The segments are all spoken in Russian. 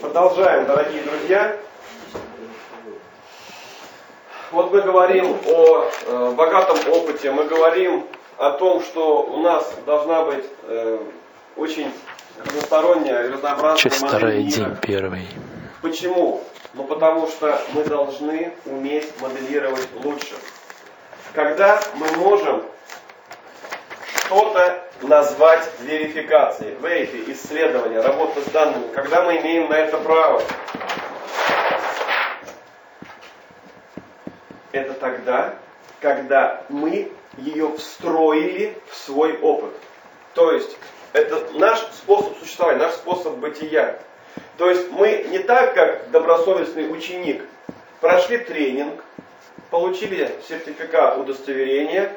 Продолжаем, дорогие друзья. Вот мы говорим о э, богатом опыте, мы говорим о том, что у нас должна быть э, очень разносторонняя и разнообразная Часть модель вторая, день первый. Почему? Ну потому что мы должны уметь моделировать лучше. Когда мы можем что-то назвать верификацией, верифи, исследование, работа с данными, когда мы имеем на это право. Это тогда, когда мы ее встроили в свой опыт. То есть это наш способ существования, наш способ бытия. То есть мы не так, как добросовестный ученик, прошли тренинг, получили сертификат удостоверения,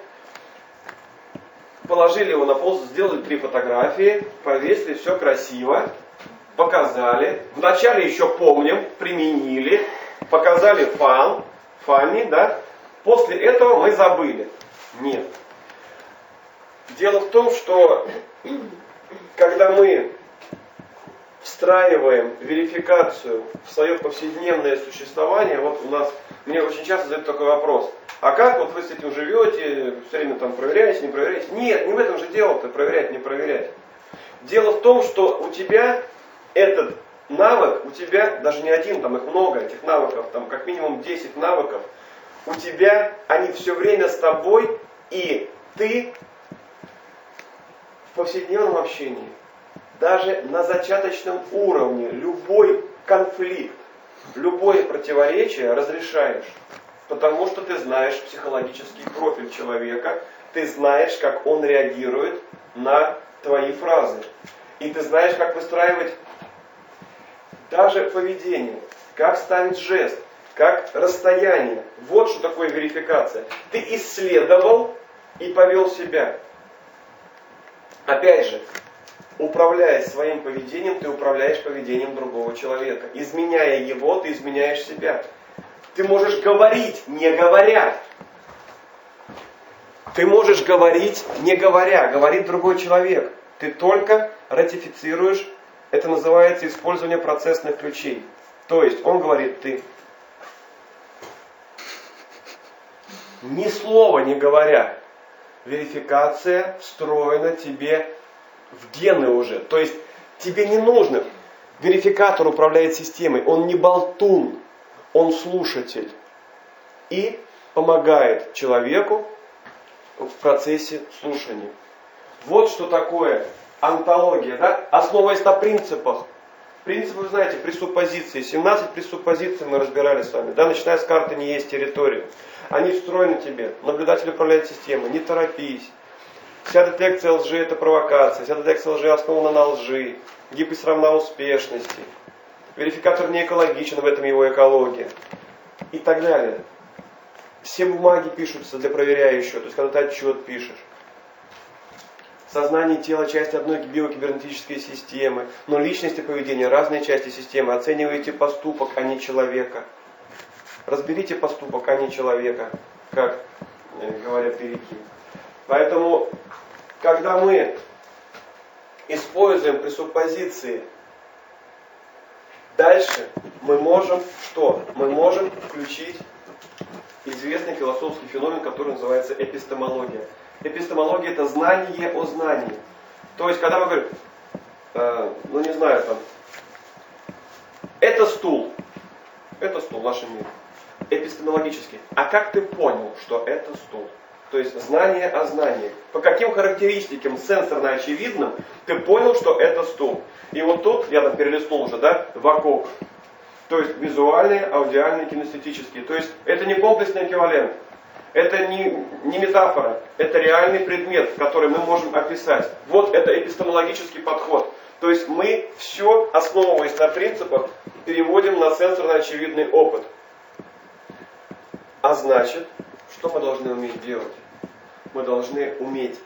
положили его на пол, сделали три фотографии, повесили, все красиво, показали. Вначале еще помним, применили, показали фан, фами, да. После этого мы забыли. Нет. Дело в том, что когда мы встраиваем верификацию в свое повседневное существование, вот у нас, мне очень часто задают такой вопрос, а как вот вы с этим живете, все время там проверяете, не проверяете? Нет, не в этом же дело-то, проверять, не проверять. Дело в том, что у тебя этот навык, у тебя даже не один, там их много, этих навыков, там как минимум 10 навыков, у тебя они все время с тобой, и ты в повседневном общении, даже на зачаточном уровне, любой конфликт, любое противоречие разрешаешь. Потому что ты знаешь психологический профиль человека, ты знаешь, как он реагирует на твои фразы. И ты знаешь, как выстраивать даже поведение, как ставить жест, как расстояние. Вот что такое верификация. Ты исследовал и повел себя. Опять же, управляя своим поведением, ты управляешь поведением другого человека. Изменяя его, ты изменяешь себя. Ты можешь говорить, не говоря. Ты можешь говорить, не говоря. Говорит другой человек. Ты только ратифицируешь, это называется использование процессных ключей. То есть он говорит ты. Ни слова не говоря, верификация встроена тебе в гены уже. То есть тебе не нужно. Верификатор управляет системой. Он не болтун, он слушатель. И помогает человеку в процессе слушания. Вот что такое антология, да? основываясь на принципах. Принципы, вы знаете, пресуппозиции. 17 пресуппозиций мы разбирали с вами. Да? Начиная с карты «Не есть территория». Они встроены тебе. Наблюдатель управляет системой. Не торопись. Вся детекция лжи – это провокация. Вся детекция лжи основана на лжи. Гипотеза равна успешности. Верификатор не экологичен, в этом его экология. И так далее. Все бумаги пишутся для проверяющего, то есть когда ты отчет пишешь. Сознание тела – часть одной биокибернетической системы, но личность и поведение – разные части системы. Оцениваете поступок, а не человека. Разберите поступок, а не человека, как э, говорят великие. Поэтому, когда мы используем пресуппозиции, дальше мы можем что? Мы можем включить известный философский феномен, который называется эпистемология. Эпистемология это знание о знании. То есть, когда мы говорим, э, ну не знаю, там, это стул, это стул в нашем мире, эпистемологически. А как ты понял, что это стул? То есть знание о знании. По каким характеристикам сенсорно очевидным ты понял, что это стул. И вот тут, я там перелистнул уже, да, вокруг. То есть визуальные, аудиальные, кинестетические. То есть это не комплексный эквивалент. Это не, не метафора, это реальный предмет, который мы можем описать. Вот это эпистемологический подход. То есть мы все, основываясь на принципах, переводим на сенсорно очевидный опыт. А значит, что мы должны уметь делать? Мы должны уметь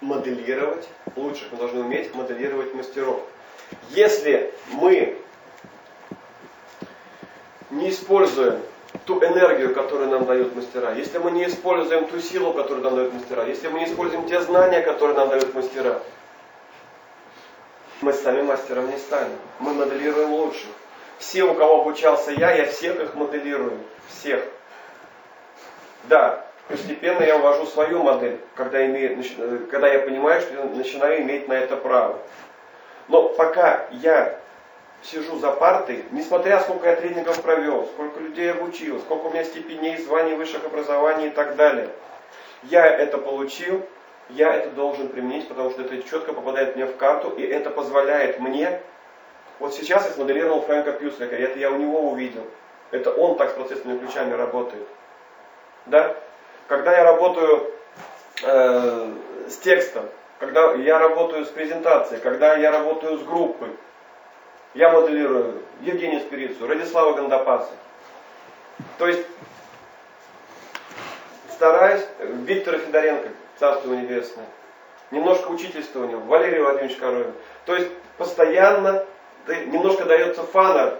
моделировать лучших, мы должны уметь моделировать мастеров. Если мы не используем ту энергию, которую нам дают мастера, если мы не используем ту силу, которую нам дают мастера, если мы не используем те знания, которые нам дают мастера, Мы сами мастером не станем. Мы моделируем лучших. Все, у кого обучался я, я всех их моделирую. Всех. Да, постепенно я ввожу свою модель, когда, имею, э, когда я понимаю, что я начинаю иметь на это право. Но пока я сижу за партой, несмотря сколько я тренингов провел, сколько людей обучил, сколько у меня степеней, званий, высших образований и так далее, я это получил, я это должен применить, потому что это четко попадает мне в карту, и это позволяет мне... Вот сейчас я смоделировал Фрэнка Пьюслика, это я у него увидел. Это он так с процессными ключами работает. Да? Когда я работаю э, с текстом, когда я работаю с презентацией, когда я работаю с группой, я моделирую Евгения Спирицу, Радислава Гандапаса. То есть стараюсь, Виктора Федоренко, Царство Небесное, немножко учительства у него, Валерий Владимирович Коровин. То есть постоянно немножко дается фана,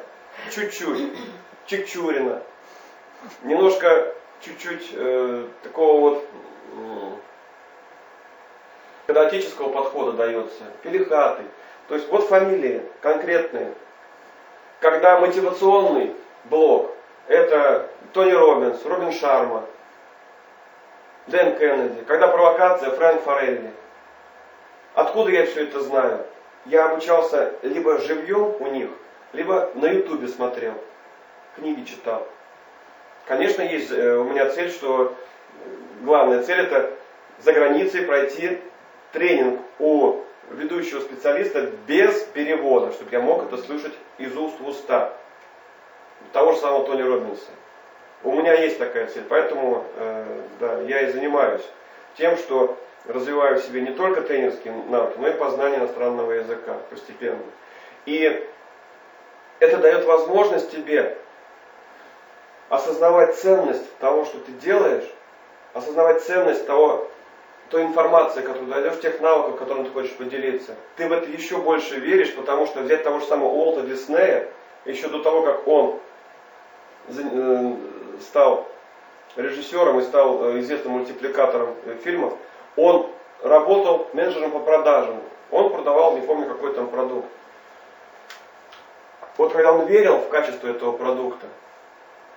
чуть-чуть, Чекчурина, немножко чуть-чуть э, такого вот э, педагогического подхода дается, Пелихатый. То есть вот фамилии конкретные. Когда мотивационный блок, это Тони Робинс, Робин Шарма, Дэн Кеннеди. Когда провокация, Фрэнк Форелли. Откуда я все это знаю? Я обучался либо живьем у них, либо на ютубе смотрел, книги читал. Конечно, есть э, у меня цель, что главная цель это за границей пройти тренинг у ведущего специалиста без перевода, чтобы я мог это слышать из уст в уста. Того же самого Тони Робинса. У меня есть такая цель, поэтому э, да, я и занимаюсь тем, что развиваю в себе не только тренерские навыки, но и познание иностранного языка постепенно. И это дает возможность тебе осознавать ценность того, что ты делаешь, осознавать ценность того, той информации, которую даешь, тех навыков, которым ты хочешь поделиться. Ты в это еще больше веришь, потому что взять того же самого Уолта Диснея, еще до того, как он э, стал режиссером и стал э, известным мультипликатором э, фильмов, он работал менеджером по продажам. Он продавал, не помню, какой там продукт. Вот когда он верил в качество этого продукта,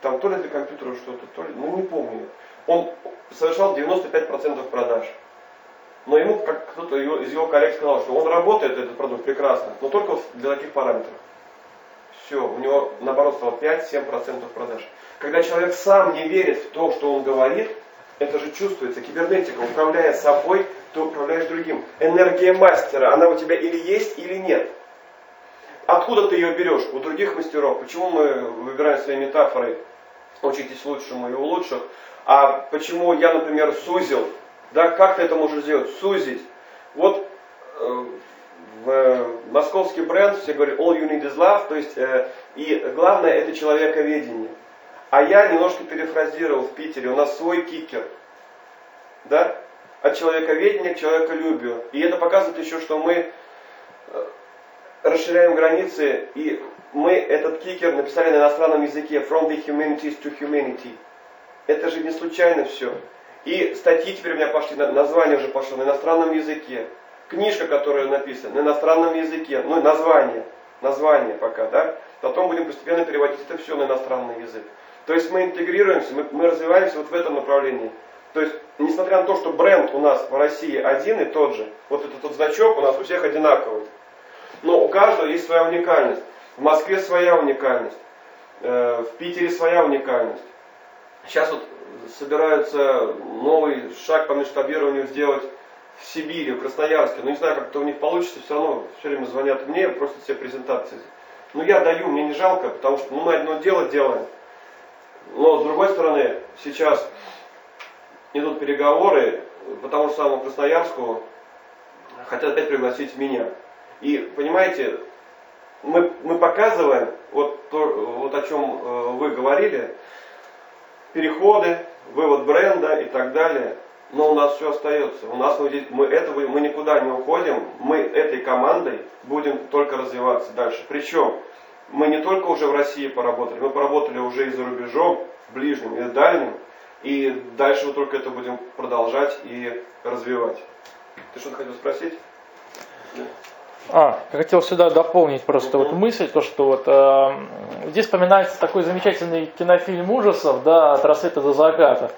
там то ли для компьютера что-то, то ли, ну не помню. Он совершал 95% продаж. Но ему как кто-то из его коллег сказал, что он работает, этот продукт, прекрасно, но только для таких параметров. Все, у него наоборот стало 5-7% продаж. Когда человек сам не верит в то, что он говорит, это же чувствуется. Кибернетика, управляя собой, ты управляешь другим. Энергия мастера, она у тебя или есть, или нет. Откуда ты ее берешь? У других мастеров. Почему мы выбираем свои метафоры? Учитесь лучшему и у лучших. А почему я, например, сузил да, как ты это можешь сделать? Сузить. Вот э, в э, московский бренд все говорят all you need is love, то есть э, и главное это человековедение. А я немножко перефразировал в Питере, у нас свой кикер. Да? От человековедения к человеколюбию. И это показывает еще, что мы э, расширяем границы, и мы этот кикер написали на иностранном языке from the humanities to humanity. Это же не случайно все. И статьи теперь у меня пошли, название уже пошло на иностранном языке. Книжка, которая написана на иностранном языке, ну название, название пока, да. Потом будем постепенно переводить это все на иностранный язык. То есть мы интегрируемся, мы, мы развиваемся вот в этом направлении. То есть, несмотря на то, что бренд у нас в России один и тот же, вот этот вот значок у нас у всех одинаковый, но у каждого есть своя уникальность. В Москве своя уникальность, э, в Питере своя уникальность. Сейчас вот собираются новый шаг по масштабированию сделать в Сибири, в Красноярске. Ну не знаю, как это у них получится, все равно все время звонят мне, просто все презентации. Ну я даю, мне не жалко, потому что ну, мы одно дело делаем. Но с другой стороны, сейчас идут переговоры по тому же самому Красноярску, хотят опять пригласить меня. И понимаете, мы, мы показываем, вот, то, вот о чем э, вы говорили, переходы, вывод бренда и так далее. Но у нас все остается. У нас мы, этого мы никуда не уходим. Мы этой командой будем только развиваться дальше. Причем мы не только уже в России поработали, мы поработали уже и за рубежом, ближним и дальним. И дальше мы только это будем продолжать и развивать. Ты что-то хотел спросить? А, я хотел сюда дополнить просто вот мысль, то что вот э, здесь вспоминается такой замечательный кинофильм ужасов, да, от рассвета до заката,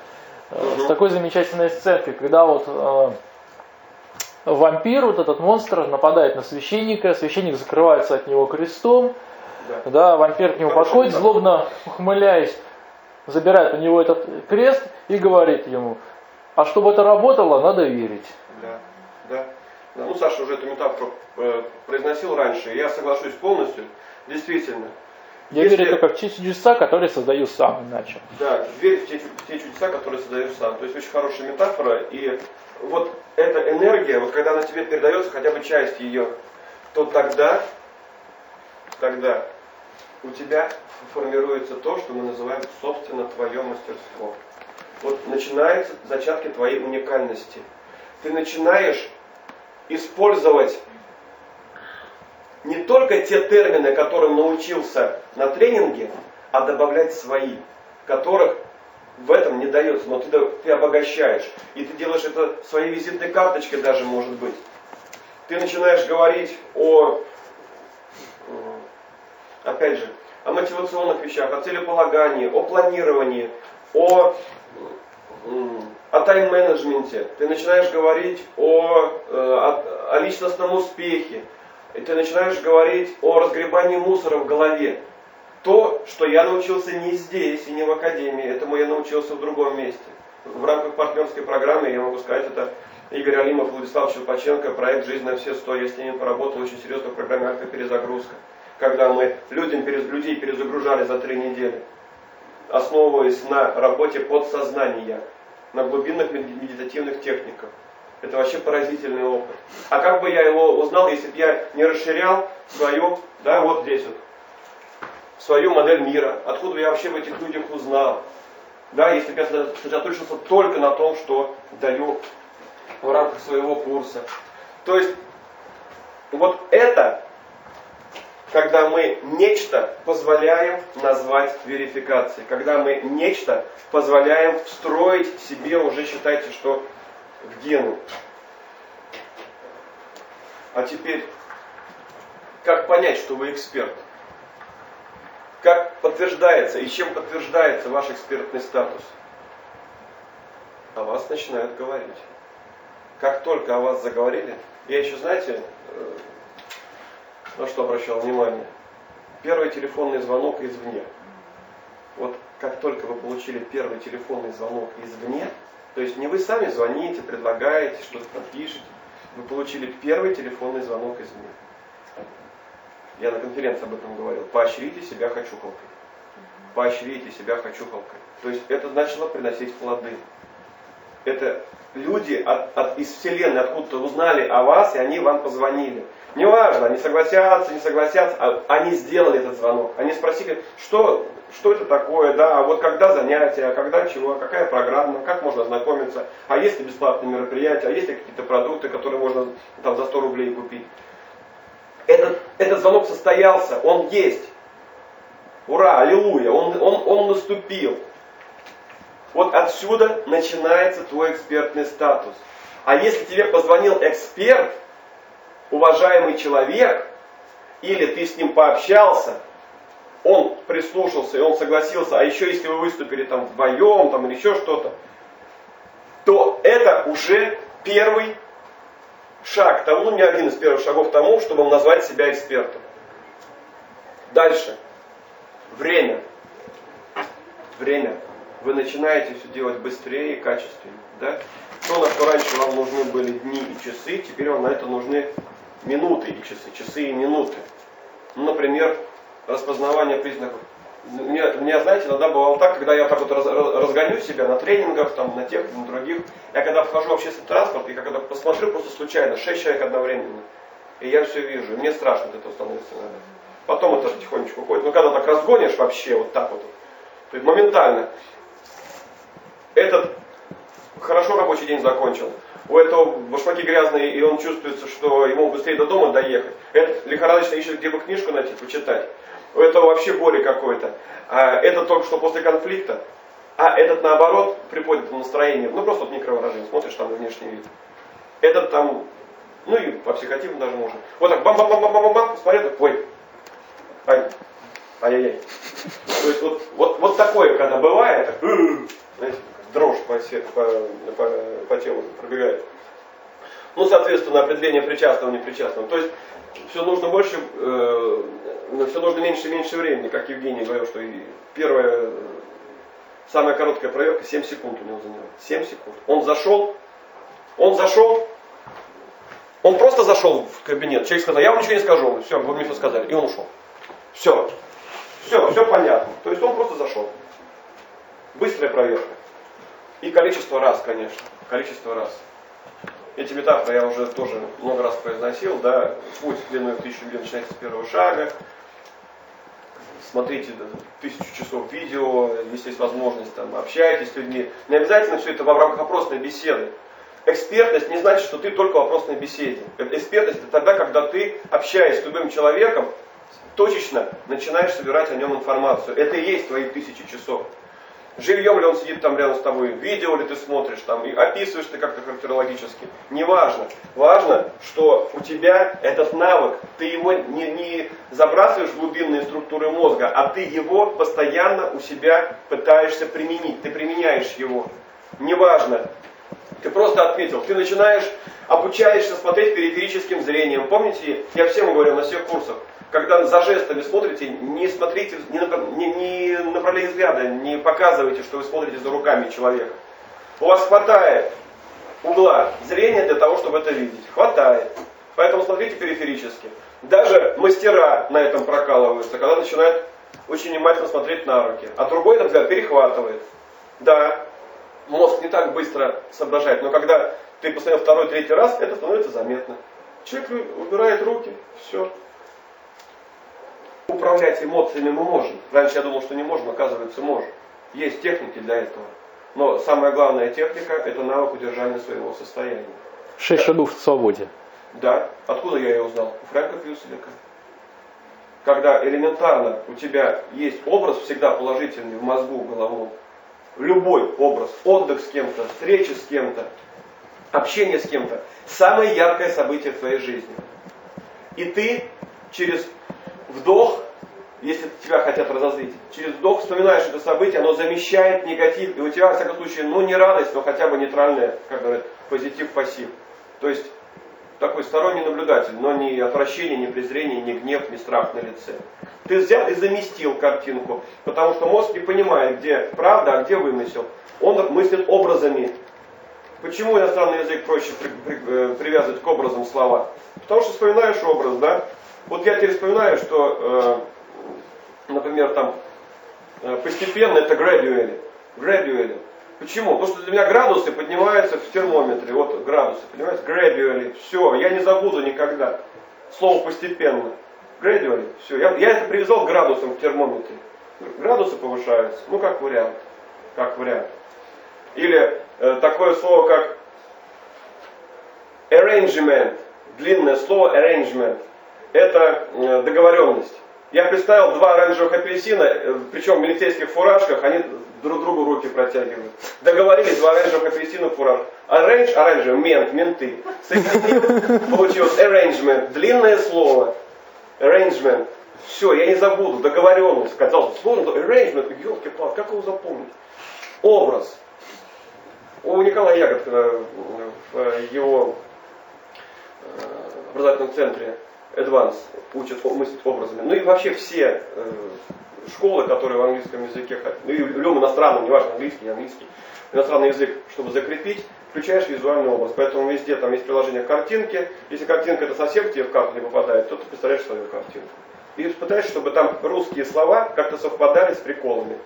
э, с такой замечательной сценкой, когда вот э, вампир, вот этот монстр, нападает на священника, священник закрывается от него крестом, да, да вампир к нему подходит, злобно ухмыляясь, забирает у него этот крест и говорит ему, а чтобы это работало, надо верить. Да, да. Ну, Саша уже эту метафору э, произносил раньше, я соглашусь полностью. Действительно. Я если... верю только в те чудеса, которые создаю сам, иначе. Да, верь в те, в те чудеса, которые создаешь сам. То есть очень хорошая метафора. И вот эта энергия, вот когда она тебе передается, хотя бы часть ее, то тогда, тогда у тебя формируется то, что мы называем собственно твое мастерство. Вот начинаются зачатки твоей уникальности. Ты начинаешь использовать не только те термины, которым научился на тренинге, а добавлять свои, которых в этом не дается, но ты, ты обогащаешь. И ты делаешь это своей визитной карточкой даже, может быть. Ты начинаешь говорить о, опять же, о мотивационных вещах, о целеполагании, о планировании, о о тайм-менеджменте, ты начинаешь говорить о, э, о, о личностном успехе, и ты начинаешь говорить о разгребании мусора в голове. То, что я научился не здесь и не в академии, этому я научился в другом месте. В рамках партнерской программы, я могу сказать, это Игорь Алимов, Владислав Щелпаченко, проект «Жизнь на все сто». Я с ними поработал очень серьезно в программе «Альфа-перезагрузка», когда мы людям, людей перезагружали за три недели, основываясь на работе подсознания на глубинных медитативных техниках. Это вообще поразительный опыт. А как бы я его узнал, если бы я не расширял свою, да, вот здесь вот, свою модель мира, откуда бы я вообще в этих людях узнал, да, если бы я сосредоточился только на том, что даю в рамках своего курса. То есть, вот это когда мы нечто позволяем назвать верификацией, когда мы нечто позволяем встроить себе уже, считайте, что в гену. А теперь, как понять, что вы эксперт? Как подтверждается и чем подтверждается ваш экспертный статус? О вас начинают говорить. Как только о вас заговорили, я еще, знаете, э, на что обращал внимание? Первый телефонный звонок извне. Вот как только вы получили первый телефонный звонок извне, то есть не вы сами звоните, предлагаете, что-то там пишете, вы получили первый телефонный звонок извне. Я на конференции об этом говорил. Поощрите себя хочухалкой. Поощрите себя хочухалкой. То есть это начало приносить плоды. Это люди от, от, из Вселенной откуда-то узнали о вас, и они вам позвонили. Неважно, они согласятся, не согласятся, а они сделали этот звонок. Они спросили, что, что это такое, да, а вот когда занятия, а когда чего, а какая программа, как можно ознакомиться, а есть ли бесплатные мероприятия, а есть ли какие-то продукты, которые можно там за 100 рублей купить. Этот, этот звонок состоялся, он есть. Ура, аллилуйя, он, он, он наступил. Вот отсюда начинается твой экспертный статус. А если тебе позвонил эксперт, уважаемый человек, или ты с ним пообщался, он прислушался и он согласился, а еще если вы выступили там вдвоем там, или еще что-то, то это уже первый шаг тому, ну не один из первых шагов тому, чтобы назвать себя экспертом. Дальше. Время. Время. Вы начинаете все делать быстрее и качественнее. Да? То, на что раньше вам нужны были дни и часы, теперь вам на это нужны минуты и часы, часы и минуты. Ну, например, распознавание признаков. Мне, мне, знаете, иногда бывало так, когда я так вот раз, разгоню себя на тренингах, там, на тех, на других, я когда вхожу в общественный транспорт, и когда посмотрю просто случайно, шесть человек одновременно, и я все вижу, и мне страшно от этого становится иногда. Потом это потихонечку уходит. Но когда так разгонишь вообще, вот так вот, то есть моментально, этот хорошо рабочий день закончил, у этого башмаки грязные, и он чувствуется, что ему быстрее до дома доехать. Этот лихорадочно ищет, где бы книжку найти, почитать. У этого вообще боли какой-то. А это только что после конфликта. А этот наоборот, при поднятом настроении, ну просто вот микровыражение, смотришь там внешний вид. Этот там Ну и по психотипу даже можно. Вот так бам-бам-бам-бам-бам, посмотрел, ой, ай, ай-яй-яй. То есть вот, вот, вот такое, когда бывает, знаете, дрожь по, по, по, по телу пробегает. Ну, соответственно, определение причастного, непричастного. То есть все нужно больше, э, все нужно меньше и меньше времени, как Евгений говорил, что и первая, самая короткая проверка 7 секунд у него заняла. 7 секунд. Он зашел, он зашел, он просто зашел в кабинет, человек сказал, я вам ничего не скажу, все, вы мне все сказали, и он ушел. Все, все, все понятно. То есть он просто зашел. Быстрая проверка. И количество раз, конечно, количество раз. Эти метафоры я уже тоже много раз произносил, да, путь длиной тысячу лет начинается с первого шага, смотрите тысячу часов видео, если есть возможность, там, общайтесь с людьми. Не обязательно все это в рамках опросной беседы. Экспертность не значит, что ты только в вопросной беседе. Экспертность это тогда, когда ты, общаясь с любым человеком, точечно начинаешь собирать о нем информацию. Это и есть твои тысячи часов. Живьем ли он сидит там рядом с тобой, видео ли ты смотришь, там, и описываешь ты как-то характерологически. Неважно. Важно, что у тебя этот навык, ты его не, не забрасываешь в глубинные структуры мозга, а ты его постоянно у себя пытаешься применить. Ты применяешь его. Неважно. Ты просто отметил, ты начинаешь, обучаешься смотреть периферическим зрением. Помните, я всем говорю на всех курсах, когда за жестами смотрите, не смотрите, не, не, не направляйте взгляда, не показывайте, что вы смотрите за руками человека. У вас хватает угла зрения для того, чтобы это видеть. Хватает. Поэтому смотрите периферически. Даже мастера на этом прокалываются, когда начинают очень внимательно смотреть на руки. А другой, например, перехватывает. Да, мозг не так быстро соображает, но когда ты посмотрел второй, третий раз, это становится заметно. Человек убирает руки, все, Управлять эмоциями мы можем. Раньше я думал, что не можем, оказывается, можем. Есть техники для этого. Но самая главная техника – это навык удержания своего состояния. Шесть шагов в свободе. Да. Откуда я ее узнал? У Фрэнка Пьюселика. Когда элементарно у тебя есть образ всегда положительный в мозгу головном, любой образ, отдых с кем-то, встреча с кем-то, общение с кем-то, самое яркое событие в твоей жизни. И ты через вдох, если тебя хотят разозлить, через вдох вспоминаешь это событие, оно замещает негатив, и у тебя, во всяком случае, ну не радость, но хотя бы нейтральная, как говорят, позитив-пассив. То есть такой сторонний наблюдатель, но ни отвращение, ни презрение, ни гнев, ни страх на лице. Ты взял и заместил картинку, потому что мозг не понимает, где правда, а где вымысел. Он мыслит образами. Почему иностранный язык проще при, при, э, привязывать к образам слова? Потому что вспоминаешь образ, да? Вот я теперь вспоминаю, что, э, например, там э, постепенно это gradually. Gradually. Почему? Потому что для меня градусы поднимаются в термометре. Вот градусы, понимаете? Gradually. Все, я не забуду никогда. Слово постепенно. Gradually. Все. Я, я это привязал к градусам в термометре. Градусы повышаются. Ну, как вариант. Как вариант. Или э, такое слово, как arrangement. Длинное слово arrangement это э, договоренность. Я представил два оранжевых апельсина, э, причем в милицейских фуражках, они друг другу руки протягивают. Договорились два оранжевых апельсина в фуражках. Оранж, оранжевый, мент, менты. Получилось arrangement, длинное слово. Arrangement. Все, я не забуду, договоренность. Казалось, сложно, arrangement, елки-палки, как его запомнить? Образ. У Николая Ягодкина в его э, образовательном центре advance, учат мыслить образами. Ну и вообще все э, школы, которые в английском языке, ну и любом иностранном, неважно, английский, английский, иностранный язык, чтобы закрепить, включаешь визуальный образ. Поэтому везде там есть приложение картинки. Если картинка это совсем тебе в карту не попадает, то ты представляешь свою картинку. И пытаешься, чтобы там русские слова как-то совпадали с приколами.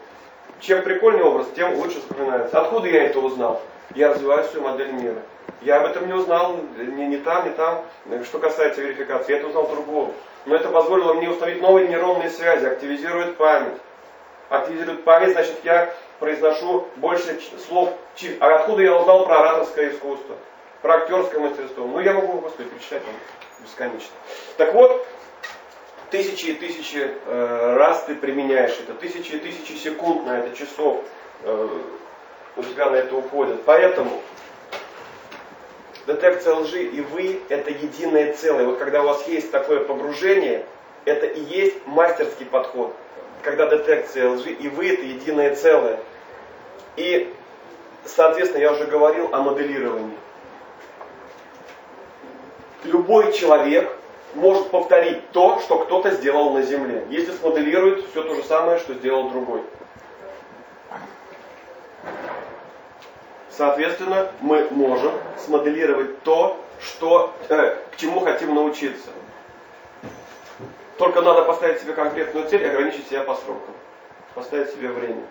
Чем прикольнее образ, тем лучше запоминается. Откуда я это узнал? Я развиваю свою модель мира. Я об этом не узнал ни, ни там, ни там. Что касается верификации, я это узнал другого. Но это позволило мне установить новые нейронные связи, активизирует память. Активизирует память, значит, я произношу больше слов. А откуда я узнал про ораторское искусство, про актерское мастерство? Ну, я могу, господи, прочитать там бесконечно. Так вот, тысячи и тысячи э, раз ты применяешь это, тысячи и тысячи секунд на это, часов э, у тебя на это уходят. Поэтому детекция лжи и вы – это единое целое. Вот когда у вас есть такое погружение, это и есть мастерский подход. Когда детекция лжи и вы – это единое целое. И, соответственно, я уже говорил о моделировании. Любой человек может повторить то, что кто-то сделал на Земле, если смоделирует все то же самое, что сделал другой. Соответственно, мы можем смоделировать то, что, э, к чему хотим научиться. Только надо поставить себе конкретную цель и ограничить себя по срокам. Поставить себе время.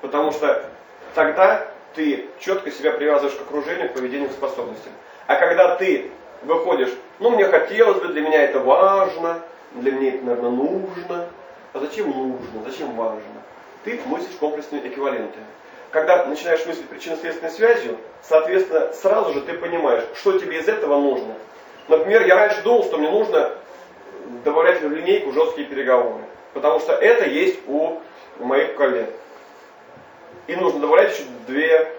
Потому что тогда ты четко себя привязываешь к окружению, к поведению, к способностям. А когда ты выходишь, ну мне хотелось бы, для меня это важно, для меня это, наверное, нужно. А зачем нужно, зачем важно? Ты мыслишь комплексными эквивалентами. Когда начинаешь мыслить причинно-следственной связью, соответственно, сразу же ты понимаешь, что тебе из этого нужно. Например, я раньше думал, что мне нужно добавлять в линейку жесткие переговоры. Потому что это есть у моих коллег. И нужно добавлять еще две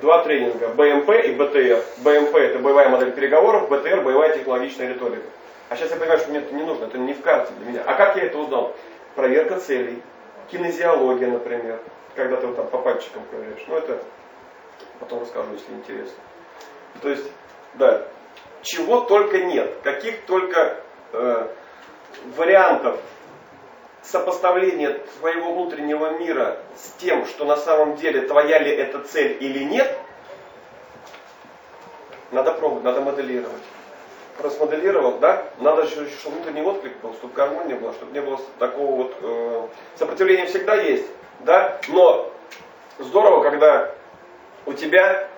два тренинга, БМП и БТР. БМП это боевая модель переговоров, БТР боевая технологичная риторика. А сейчас я понимаю, что мне это не нужно, это не в карте для меня. А как я это узнал? Проверка целей, кинезиология, например, когда ты вот там по пальчикам проверяешь. Ну это потом расскажу, если интересно. То есть, да, чего только нет, каких только э, вариантов сопоставление твоего внутреннего мира с тем, что на самом деле твоя ли это цель или нет, надо пробовать, надо моделировать. Просмоделировал, да? Надо чтобы внутренний отклик был, чтобы гармония была, чтобы не было такого вот... Э, сопротивление всегда есть, да? Но здорово, когда у тебя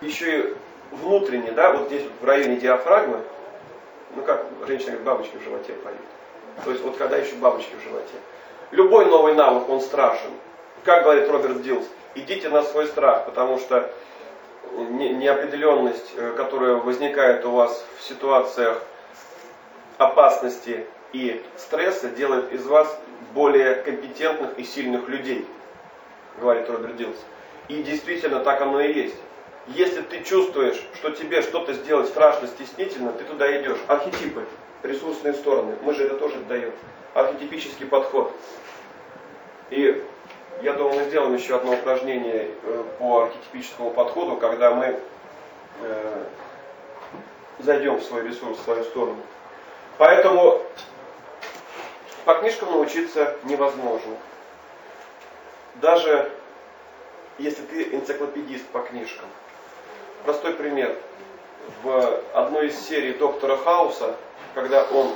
еще и внутренне, да, вот здесь в районе диафрагмы, ну как женщина говорит, бабочки в животе поют. То есть вот когда еще бабочки в животе. Любой новый навык, он страшен. Как говорит Роберт Дилс, идите на свой страх, потому что неопределенность, э, которая возникает у вас в ситуациях опасности и стресса, делает из вас более компетентных и сильных людей, говорит Роберт Дилс. И действительно так оно и есть. Если ты чувствуешь, что тебе что-то сделать страшно, стеснительно, ты туда идешь. Архетипы ресурсные стороны. Мы же это тоже даем. Архетипический подход. И я думаю, сделаем еще одно упражнение э, по архетипическому подходу, когда мы э, зайдем в свой ресурс, в свою сторону. Поэтому по книжкам научиться невозможно. Даже если ты энциклопедист по книжкам. Простой пример. В одной из серий доктора Хауса когда он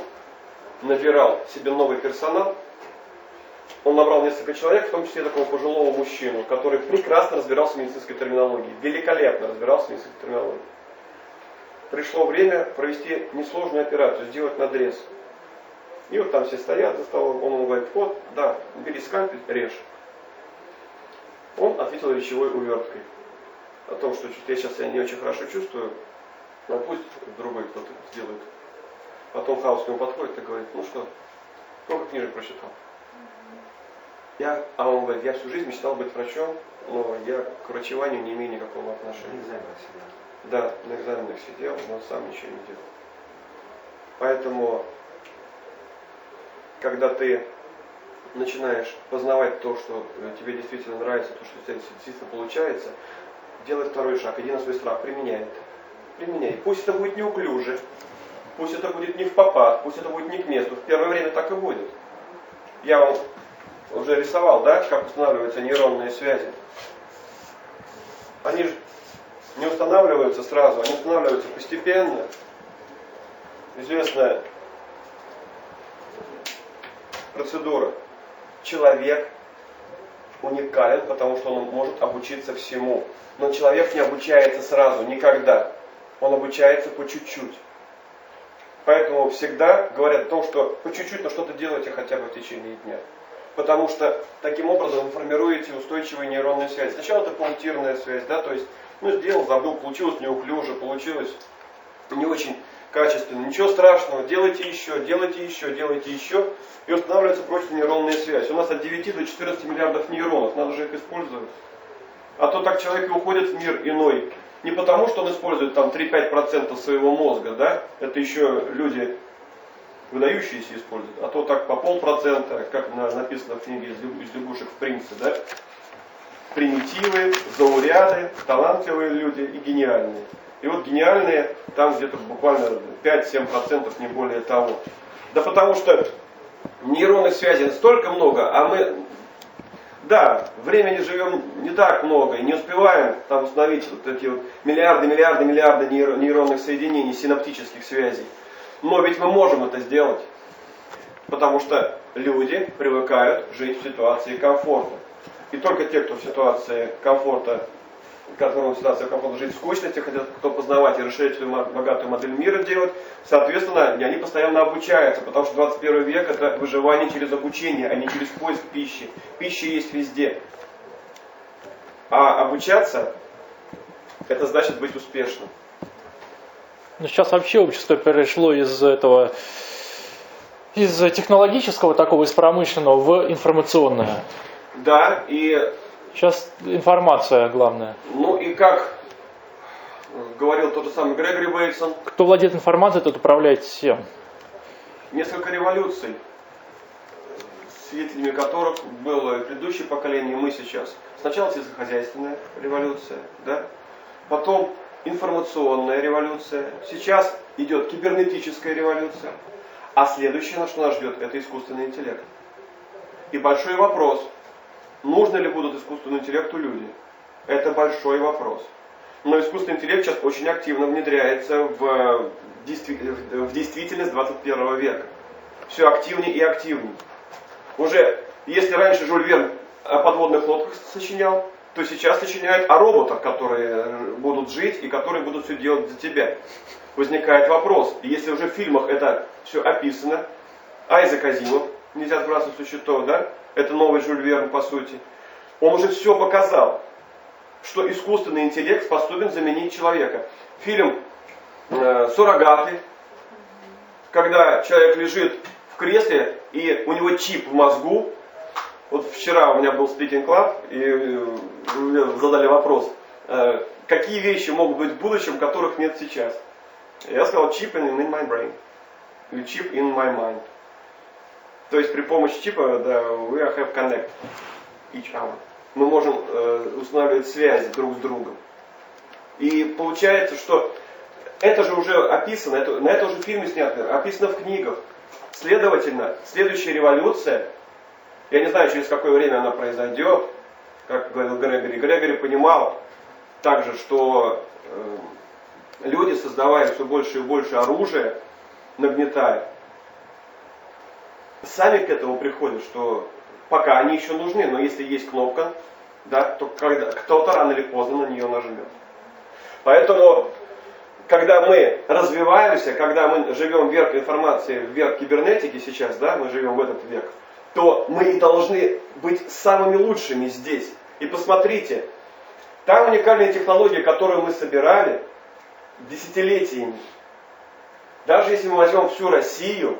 набирал себе новый персонал, он набрал несколько человек, в том числе такого пожилого мужчину, который прекрасно разбирался в медицинской терминологии, великолепно разбирался в медицинской терминологии. Пришло время провести несложную операцию, сделать надрез. И вот там все стоят за столом, он, говорит, вот, да, бери скальпель, режь. Он ответил речевой уверткой о том, что я сейчас себя не очень хорошо чувствую, но пусть другой кто-то сделает Потом Хаус к нему подходит и говорит, ну что, сколько книжек прочитал? Я, а он говорит, я всю жизнь мечтал быть врачом, но я к врачеванию не имею никакого отношения. На экзаменах сидел. Да, на экзаменах сидел, но сам ничего не делал. Поэтому, когда ты начинаешь познавать то, что тебе действительно нравится, то, что у тебя действительно получается, делай второй шаг, иди на свой страх, применяй это. Применяй. Пусть это будет неуклюже, Пусть это будет не в попад, пусть это будет не к месту. В первое время так и будет. Я вам уже рисовал, да, как устанавливаются нейронные связи. Они же не устанавливаются сразу, они устанавливаются постепенно. Известная процедура. Человек уникален, потому что он может обучиться всему. Но человек не обучается сразу, никогда. Он обучается по чуть-чуть. Поэтому всегда говорят о том, что по чуть-чуть, но что-то делайте хотя бы в течение дня. Потому что таким образом вы формируете устойчивые нейронные связи. Сначала это паунктирная связь, да, то есть, ну, сделал, забыл, получилось неуклюже, получилось не очень качественно. Ничего страшного, делайте еще, делайте еще, делайте еще, и устанавливается прочная нейронная связь. У нас от 9 до 14 миллиардов нейронов, надо же их использовать. А то так человек и уходит в мир иной, Не потому, что он использует там 3-5% своего мозга, да, это еще люди выдающиеся используют, а то так по полпроцента, как написано в книге из лягушек в принце, да, примитивы, зауряды, талантливые люди и гениальные. И вот гениальные там где-то буквально 5-7%, не более того. Да потому что нейронных связей столько много, а мы, да, времени живем не так много и не успеваем там установить вот эти вот миллиарды, миллиарды, миллиарды нейронных соединений, синаптических связей. Но ведь мы можем это сделать, потому что люди привыкают жить в ситуации комфорта. И только те, кто в ситуации комфорта которому ситуация комфортно жить в скучности, хотят кто познавать и расширять свою богатую модель мира делать, соответственно, они постоянно обучаются, потому что 21 век это выживание через обучение, а не через поиск пищи. Пища есть везде. А обучаться, это значит быть успешным. Ну, сейчас вообще общество перешло из этого, из технологического такого, из промышленного в информационное. Да, и Сейчас информация главная. Ну и как говорил тот же самый Грегори Бейтсон. Кто владеет информацией, тот управляет всем. Несколько революций, свидетелями которых было предыдущее поколение, и мы сейчас. Сначала сельскохозяйственная революция, да? потом информационная революция, сейчас идет кибернетическая революция, а следующее, что нас ждет, это искусственный интеллект. И большой вопрос – Нужны ли будут искусственному интеллекту люди? Это большой вопрос. Но искусственный интеллект сейчас очень активно внедряется в, в действительность 21 века. Все активнее и активнее. Уже, если раньше Жюль Верн о подводных лодках сочинял, то сейчас сочиняет о роботах, которые будут жить и которые будут все делать за тебя. Возникает вопрос, если уже в фильмах это все описано, Айзек Азимов, нельзя сбрасывать со счетов, да? Это новый Жюль Верн по сути, он уже все показал, что искусственный интеллект способен заменить человека. Фильм э, «Суррогаты», когда человек лежит в кресле и у него чип в мозгу. Вот вчера у меня был club и э, задали вопрос, э, какие вещи могут быть в будущем, которых нет сейчас. Я сказал in, in my brain или chip in my mind. То есть при помощи чипа, да, we have connect each other. Мы можем э, устанавливать связи друг с другом. И получается, что это же уже описано, это, на это уже фильмы сняты, описано в книгах. Следовательно, следующая революция, я не знаю, через какое время она произойдет, как говорил Грегори. Грегори понимал также, что э, люди, создавая все больше и больше оружия, нагнетая, сами к этому приходят, что пока они еще нужны, но если есть кнопка, да, то когда, кто-то рано или поздно на нее нажмет. Поэтому, когда мы развиваемся, когда мы живем вверх информации, вверх кибернетики сейчас, да, мы живем в этот век, то мы и должны быть самыми лучшими здесь. И посмотрите, та уникальная технология, которую мы собирали десятилетиями, даже если мы возьмем всю Россию,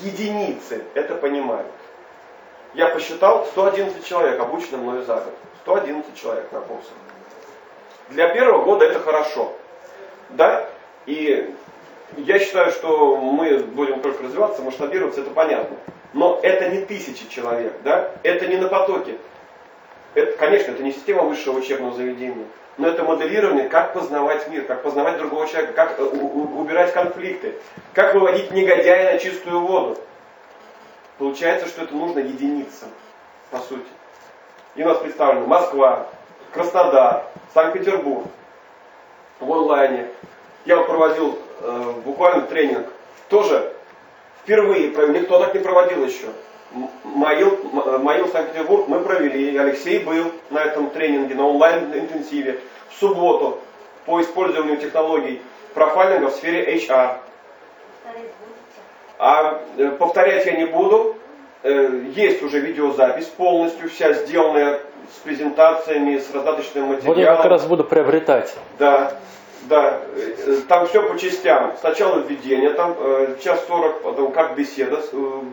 единицы это понимают. Я посчитал 111 человек, обучено мною за год. 111 человек на курсах. Для первого года это хорошо. Да? И я считаю, что мы будем только развиваться, масштабироваться, это понятно. Но это не тысячи человек, да? Это не на потоке. Это, конечно, это не система высшего учебного заведения. Но это моделирование, как познавать мир, как познавать другого человека, как э, убирать конфликты, как выводить негодяя на чистую воду. Получается, что это нужно единицам, по сути. И у нас представлено Москва, Краснодар, Санкт-Петербург в онлайне. Я вот проводил э, буквально тренинг. Тоже впервые, никто так не проводил еще. Маил, Маил Санкт-Петербург мы провели, Алексей был на этом тренинге, на онлайн-интенсиве в субботу по использованию технологий профайлинга в сфере HR. А э, повторять я не буду. Э, есть уже видеозапись полностью, вся сделанная с презентациями, с раздаточным материалом. Вот я как раз буду приобретать. Да, да. Э, там все по частям. Сначала введение, там час сорок, потом как беседа,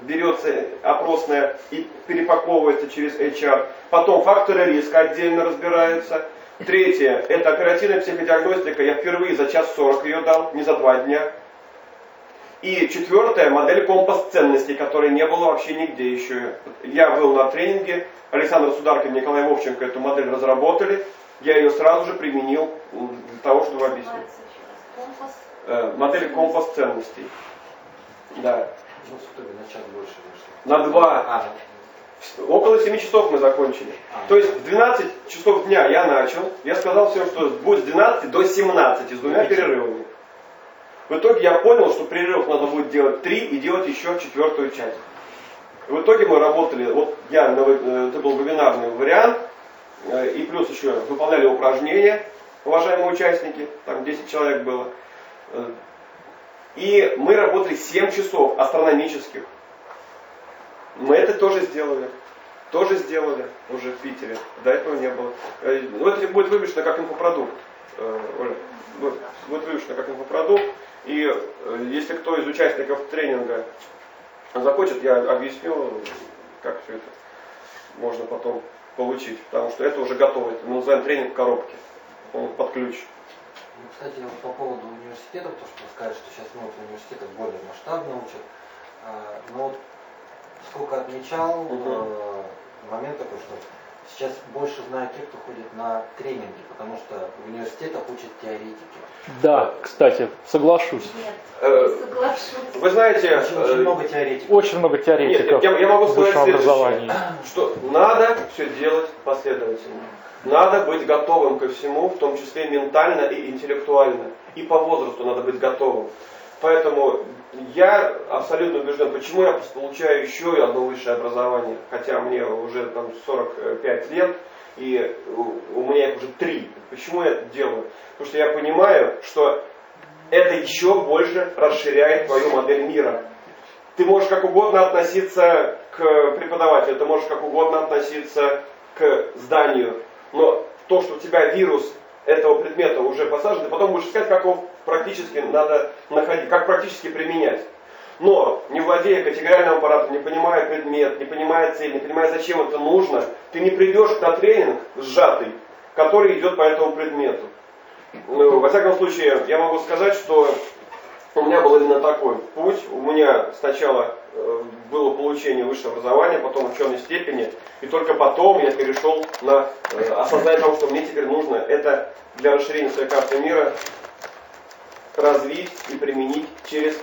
берется опросная и перепаковывается через HR. Потом факторы риска отдельно разбираются. Третье, это оперативная психодиагностика. Я впервые за час сорок ее дал, не за два дня. И четвертое, модель компас ценностей, которой не было вообще нигде еще. Я был на тренинге, Александр Сударкин, Николай Вовченко эту модель разработали. Я ее сразу же применил для того, чтобы объяснить. Э, модель компас ценностей. Да. Ну, на час больше вышло. На два. А, Около 7 часов мы закончили. А. То есть в 12 часов дня я начал. Я сказал всем, что будет с 12 до 17 с двумя перерывами. В итоге я понял, что перерывов надо будет делать 3 и делать еще четвертую часть. В итоге мы работали, вот я, э, это был вебинарный вариант, и плюс еще выполняли упражнения, уважаемые участники, там 10 человек было. Э, И мы работали 7 часов астрономических. Мы это тоже сделали. Тоже сделали уже в Питере. До этого не было. Э, Ну, это будет вывешено как инфопродукт. э, Оля. Будет вывешено как инфопродукт. И э, если кто из участников тренинга захочет, я объясню, как все это можно потом получить. Потому что это уже готово. Это мы называем тренинг в коробке. Он под ключ. Ну, кстати, вот по поводу университетов, то, что вы сказали, что сейчас много университетов более масштабно учат. А, Но вот сколько отмечал, Мгм. э, момент такой, что сейчас больше знают те, кто ходит на тренинги, потому что в университетах учат теоретики. Да, кстати, соглашусь. Нет, Э, соглашусь. Вы знаете, Очень, э, очень много теоретиков. Очень много теоретиков Нет, я- я могу сказать следующее. образовании. что надо все делать последовательно. Надо быть готовым ко всему, в том числе ментально и интеллектуально. И по возрасту надо быть готовым. Поэтому я абсолютно убежден, почему я получаю еще одно высшее образование, хотя мне уже там 45 лет, и у меня их уже три. Почему я это делаю? Потому что я понимаю, что это еще больше расширяет твою модель мира. Ты можешь как угодно относиться к преподавателю, ты можешь как угодно относиться к зданию, но то, что у тебя вирус этого предмета уже посажен, ты потом будешь искать, как его практически надо находить, как практически применять. Но, не владея категориальным аппаратом, не понимая предмет, не понимая цель, не понимая, зачем это нужно, ты не придешь на тренинг сжатый, который идет по этому предмету. Ну, во всяком случае, я могу сказать, что у меня был именно такой путь. У меня сначала э, было получение высшего образования, потом ученой степени, и только потом я перешел на э, осознание того, что мне теперь нужно это для расширения своей карты мира развить и применить через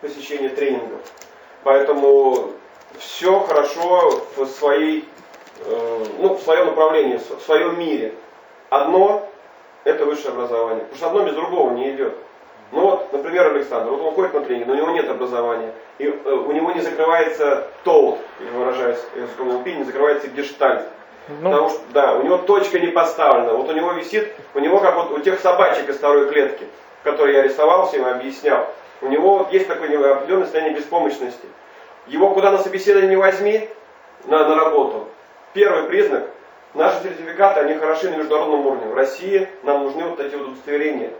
посещение тренингов. Поэтому все хорошо в своей, э, ну, в своем направлении, в своем мире. Одно это высшее образование. Потому что одно без другого не идет. Ну вот, например, Александр, вот он ходит на тренинг, но у него нет образования. И э, у него не закрывается толк, выражаясь языком ЛП, не закрывается гештальт. Ну, Потому что, да, у него точка не поставлена. Вот у него висит, у него как вот у тех собачек из второй клетки, которые я рисовал всем и объяснял. У него есть такое определенное состояние беспомощности. Его куда на собеседование не возьми, на, на работу. Первый признак, наши сертификаты, они хороши на международном уровне. В России нам нужны вот эти вот удостоверения,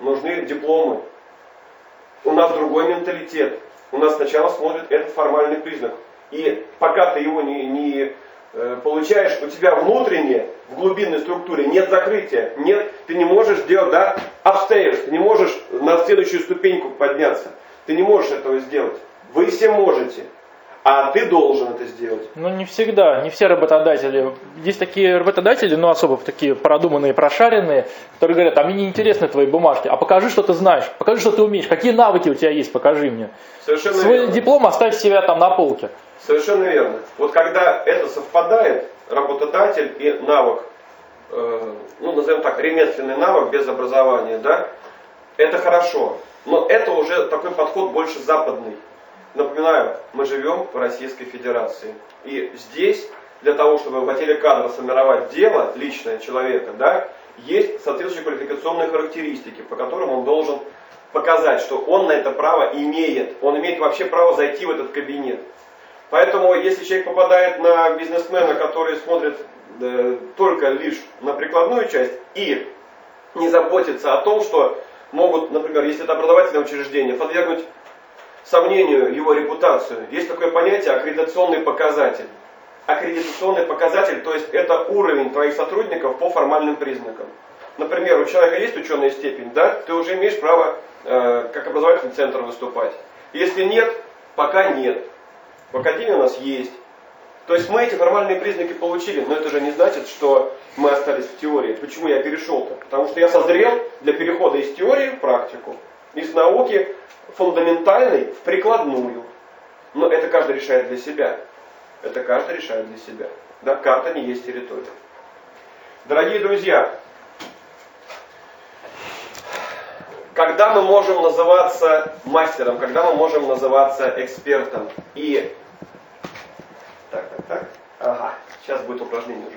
нужны дипломы. У нас другой менталитет. У нас сначала смотрят этот формальный признак. И пока ты его не, не получаешь, у тебя внутренне, в глубинной структуре нет закрытия. Нет, ты не можешь делать, да, upstairs, ты не можешь на следующую ступеньку подняться. Ты не можешь этого сделать. Вы все можете, а ты должен это сделать. Ну, не всегда, не все работодатели. Есть такие работодатели, ну, особо такие продуманные, прошаренные, которые говорят, а мне не интересны твои бумажки, а покажи, что ты знаешь, покажи, что ты умеешь, какие навыки у тебя есть, покажи мне. Совершенно Свой верно. диплом оставь себя там на полке. Совершенно верно. Вот когда это совпадает, работодатель и навык, э, ну, назовем так, ремесленный навык без образования, да, это хорошо. Но это уже такой подход больше западный. Напоминаю, мы живем в Российской Федерации. И здесь, для того, чтобы в отделе кадров сформировать дело личное человека, да, есть соответствующие квалификационные характеристики, по которым он должен показать, что он на это право имеет. Он имеет вообще право зайти в этот кабинет. Поэтому, если человек попадает на бизнесмена, который смотрит э, только лишь на прикладную часть и не заботится о том, что могут, например, если это образовательное учреждение, подвергнуть сомнению его репутацию. Есть такое понятие аккредитационный показатель. аккредитационный показатель, то есть это уровень твоих сотрудников по формальным признакам. Например, у человека есть ученая степень, да, ты уже имеешь право э, как образовательный центр выступать. Если нет, пока нет. В академии у нас есть. То есть мы эти формальные признаки получили, но это же не значит, что мы остались в теории. Почему я перешел-то? Потому что я созрел для перехода из теории в практику, из науки фундаментальной в прикладную. Но это каждый решает для себя. Это каждый решает для себя. Да, карта не есть территория. Дорогие друзья, когда мы можем называться мастером, когда мы можем называться экспертом и так, так, так. Ага, сейчас будет упражнение уже.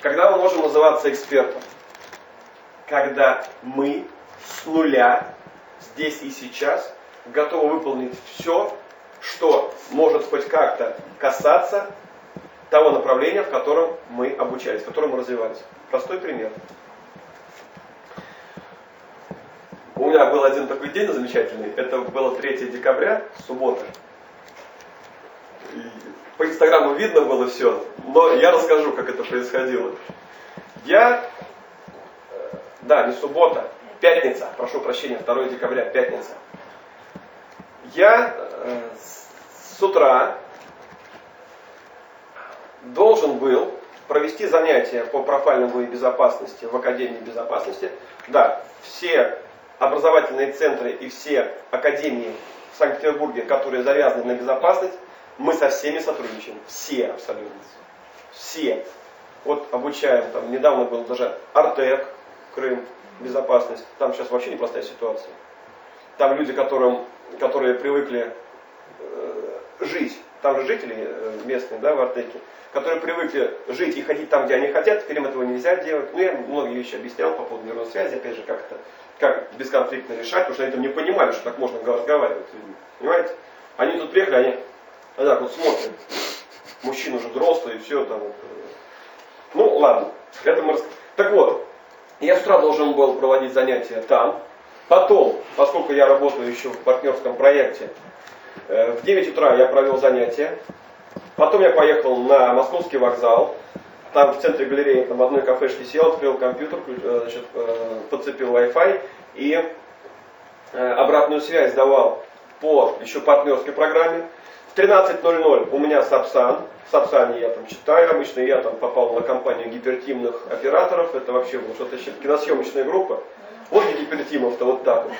Когда мы можем называться экспертом? Когда мы с нуля, здесь и сейчас, готовы выполнить все, что может хоть как-то касаться того направления, в котором мы обучались, в котором мы развивались. Простой пример. У меня был один такой день замечательный. Это было 3 декабря, суббота. По инстаграму видно было все, но я расскажу, как это происходило. Я, э, да, не суббота, пятница, прошу прощения, 2 декабря, пятница. Я э, с утра должен был провести занятия по профайлинговой безопасности в Академии безопасности. Да, все образовательные центры и все академии в Санкт-Петербурге, которые завязаны на безопасность, мы со всеми сотрудничаем. Все абсолютно. Все. Вот обучаем, там недавно был даже Артек, Крым, безопасность. Там сейчас вообще непростая ситуация. Там люди, которым, которые привыкли э, жить, там же жители э, местные, да, в Артеке, которые привыкли жить и ходить там, где они хотят, теперь им этого нельзя делать. Ну, я многие вещи объяснял по поводу нейронной связи, опять же, как это, как бесконфликтно решать, потому что они там не понимали, что так можно разговаривать. Понимаете? Они тут приехали, они а так вот смотрим. Мужчина уже взрослый, и все там. Вот. Ну, ладно. Это мы. Так вот, я с утра должен был проводить занятия там. Потом, поскольку я работаю еще в партнерском проекте, э, в 9 утра я провел занятия. Потом я поехал на московский вокзал. Там в центре галереи, там в одной кафешке сел, открыл компьютер, э, значит, э, подцепил Wi-Fi и обратную связь давал по еще партнерской программе. В 13.00 у меня Сапсан. В Сапсане я там читаю обычно. Я там попал на компанию гипертимных операторов. Это вообще было что-то еще киносъемочная группа. Вот гипертимов-то вот так вот.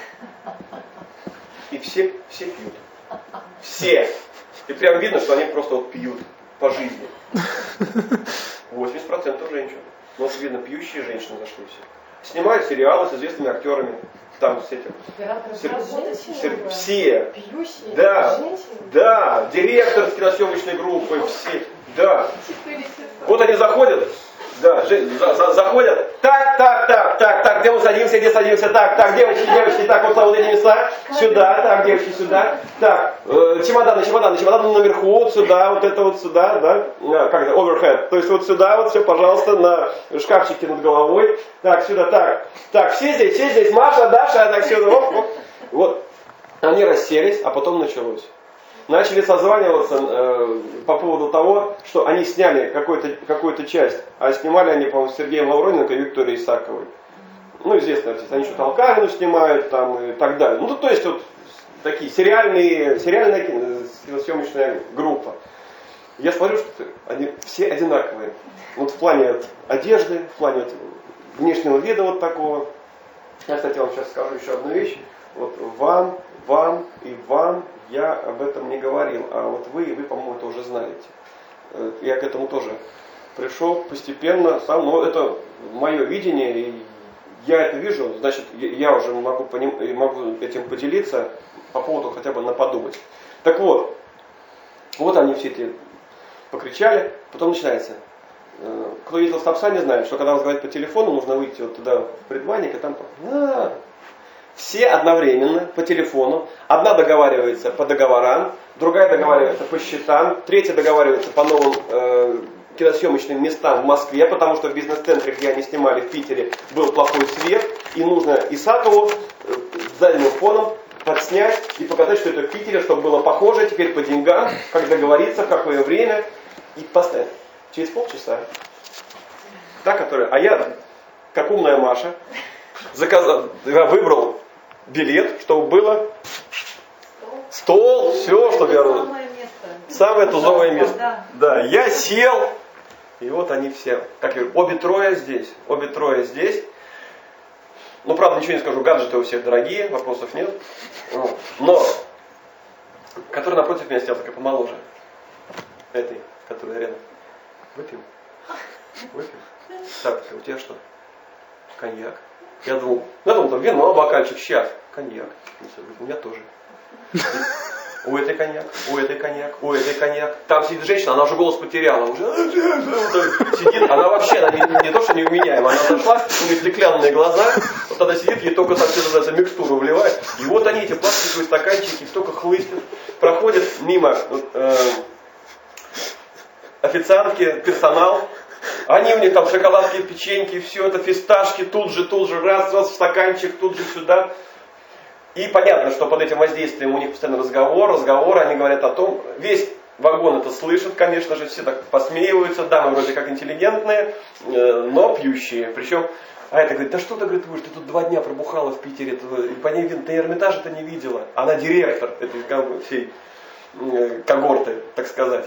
И все, все пьют. Все. И прям видно, что они просто вот пьют по жизни. 80% женщин. Вот видно, пьющие женщины зашли все. Снимают сериалы с известными актерами там с этим. Сер, все. Пьющие, да, женщины? да, директор с киносъемочной группы, все, да. Вот они заходят, да, за, за, заходят, так, так, так, так, где мы садимся, где садимся, так, так, девочки, девочки, так, вот вот эти места, сюда, так, девочки, сюда, так, э, чемоданы, чемоданы, чемоданы наверху, вот сюда, вот это вот сюда, да, а, как это, overhead, то есть вот сюда, вот все, пожалуйста, на шкафчике над головой, так, сюда, так, так, все здесь, все здесь, Маша, Даша, так, сюда, оп, оп, вот, они расселись, а потом началось. Начали созваниваться э, по поводу того, что они сняли какую-то какую часть, а снимали они, по-моему, с Сергеем Лавроненко и Викторией Исаковой. Ну, известно, артист. Они что-то Алкавину снимают там и так далее. Ну, то есть вот такие сериальные, сериальная киносъемочная группа. Я смотрю, что они все одинаковые. Вот в плане одежды, в плане внешнего вида вот такого. Я, кстати, вам сейчас скажу еще одну вещь. Вот вам, вам и вам я об этом не говорил, а вот вы, вы, по-моему, это уже знаете. Э, я к этому тоже пришел постепенно сам, но это мое видение, и я это вижу, значит, я уже могу, поним, могу этим поделиться по поводу хотя бы на подумать. Так вот, вот они все эти покричали, потом начинается. Э, кто ездил в Сапсане, знает, что когда разговаривать по телефону, нужно выйти вот туда в предбанник, и там а, все одновременно по телефону. Одна договаривается по договорам, другая договаривается по счетам, третья договаривается по новым э, киносъемочным местам в Москве, потому что в бизнес-центре, где они снимали в Питере, был плохой свет, и нужно Исакову э, с дальним фоном подснять и показать, что это в Питере, чтобы было похоже теперь по деньгам, как договориться, в какое время, и поставить. через полчаса. Та, которая, а я, как умная Маша, заказал, я выбрал билет, чтобы было стол, все, чтобы я... Самое тузовое место. Да, я сел, и вот они все, как я говорю, обе трое здесь, обе трое здесь. Ну, правда, ничего не скажу, гаджеты у всех дорогие, вопросов нет. Вот. Но, который напротив меня сидел, такая помоложе. Этой, которая рядом. Выпьем? Выпьем? Так, у тебя что? Коньяк? Я думал, я думал, там вино, бокальчик, сейчас. Коньяк. У меня тоже. У этой коньяк, у этой коньяк, у этой коньяк. Там сидит женщина, она уже голос потеряла. Уже сидит, она вообще, она не, не то, что невменяема, она зашла, у нее стеклянные глаза, вот она сидит, ей только так все называется, микстуру вливает. И вот они, эти пластиковые стаканчики, столько хлыстят, проходят мимо э, официантки, персонал, они у них там шоколадки, печеньки, все это, фисташки, тут же, тут же, раз, раз, в стаканчик, тут же сюда. И понятно, что под этим воздействием у них постоянно разговор, разговор, они говорят о том, весь вагон это слышит, конечно же, все так посмеиваются, дамы вроде как интеллигентные, э, но пьющие. Причем, а это говорит, да что ты, говорит, будешь, ты тут два дня пробухала в Питере, ты, по ней ты Эрмитаж это не видела. Она директор этой всей э, когорты, так сказать.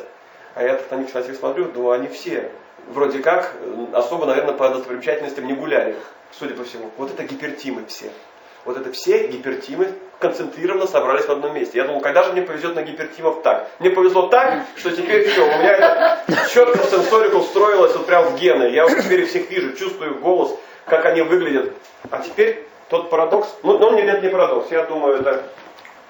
А я на них, кстати, смотрю, думаю, они все вроде как особо, наверное, по достопримечательностям не гуляли, судя по всему. Вот это гипертимы все. Вот это все гипертимы концентрированно собрались в одном месте. Я думал, когда же мне повезет на гипертимов так? Мне повезло так, что теперь все, у меня это четко в сенсорику встроилось вот прям в гены. Я вот теперь всех вижу, чувствую голос, как они выглядят. А теперь тот парадокс, ну, но нет, не парадокс, я думаю, это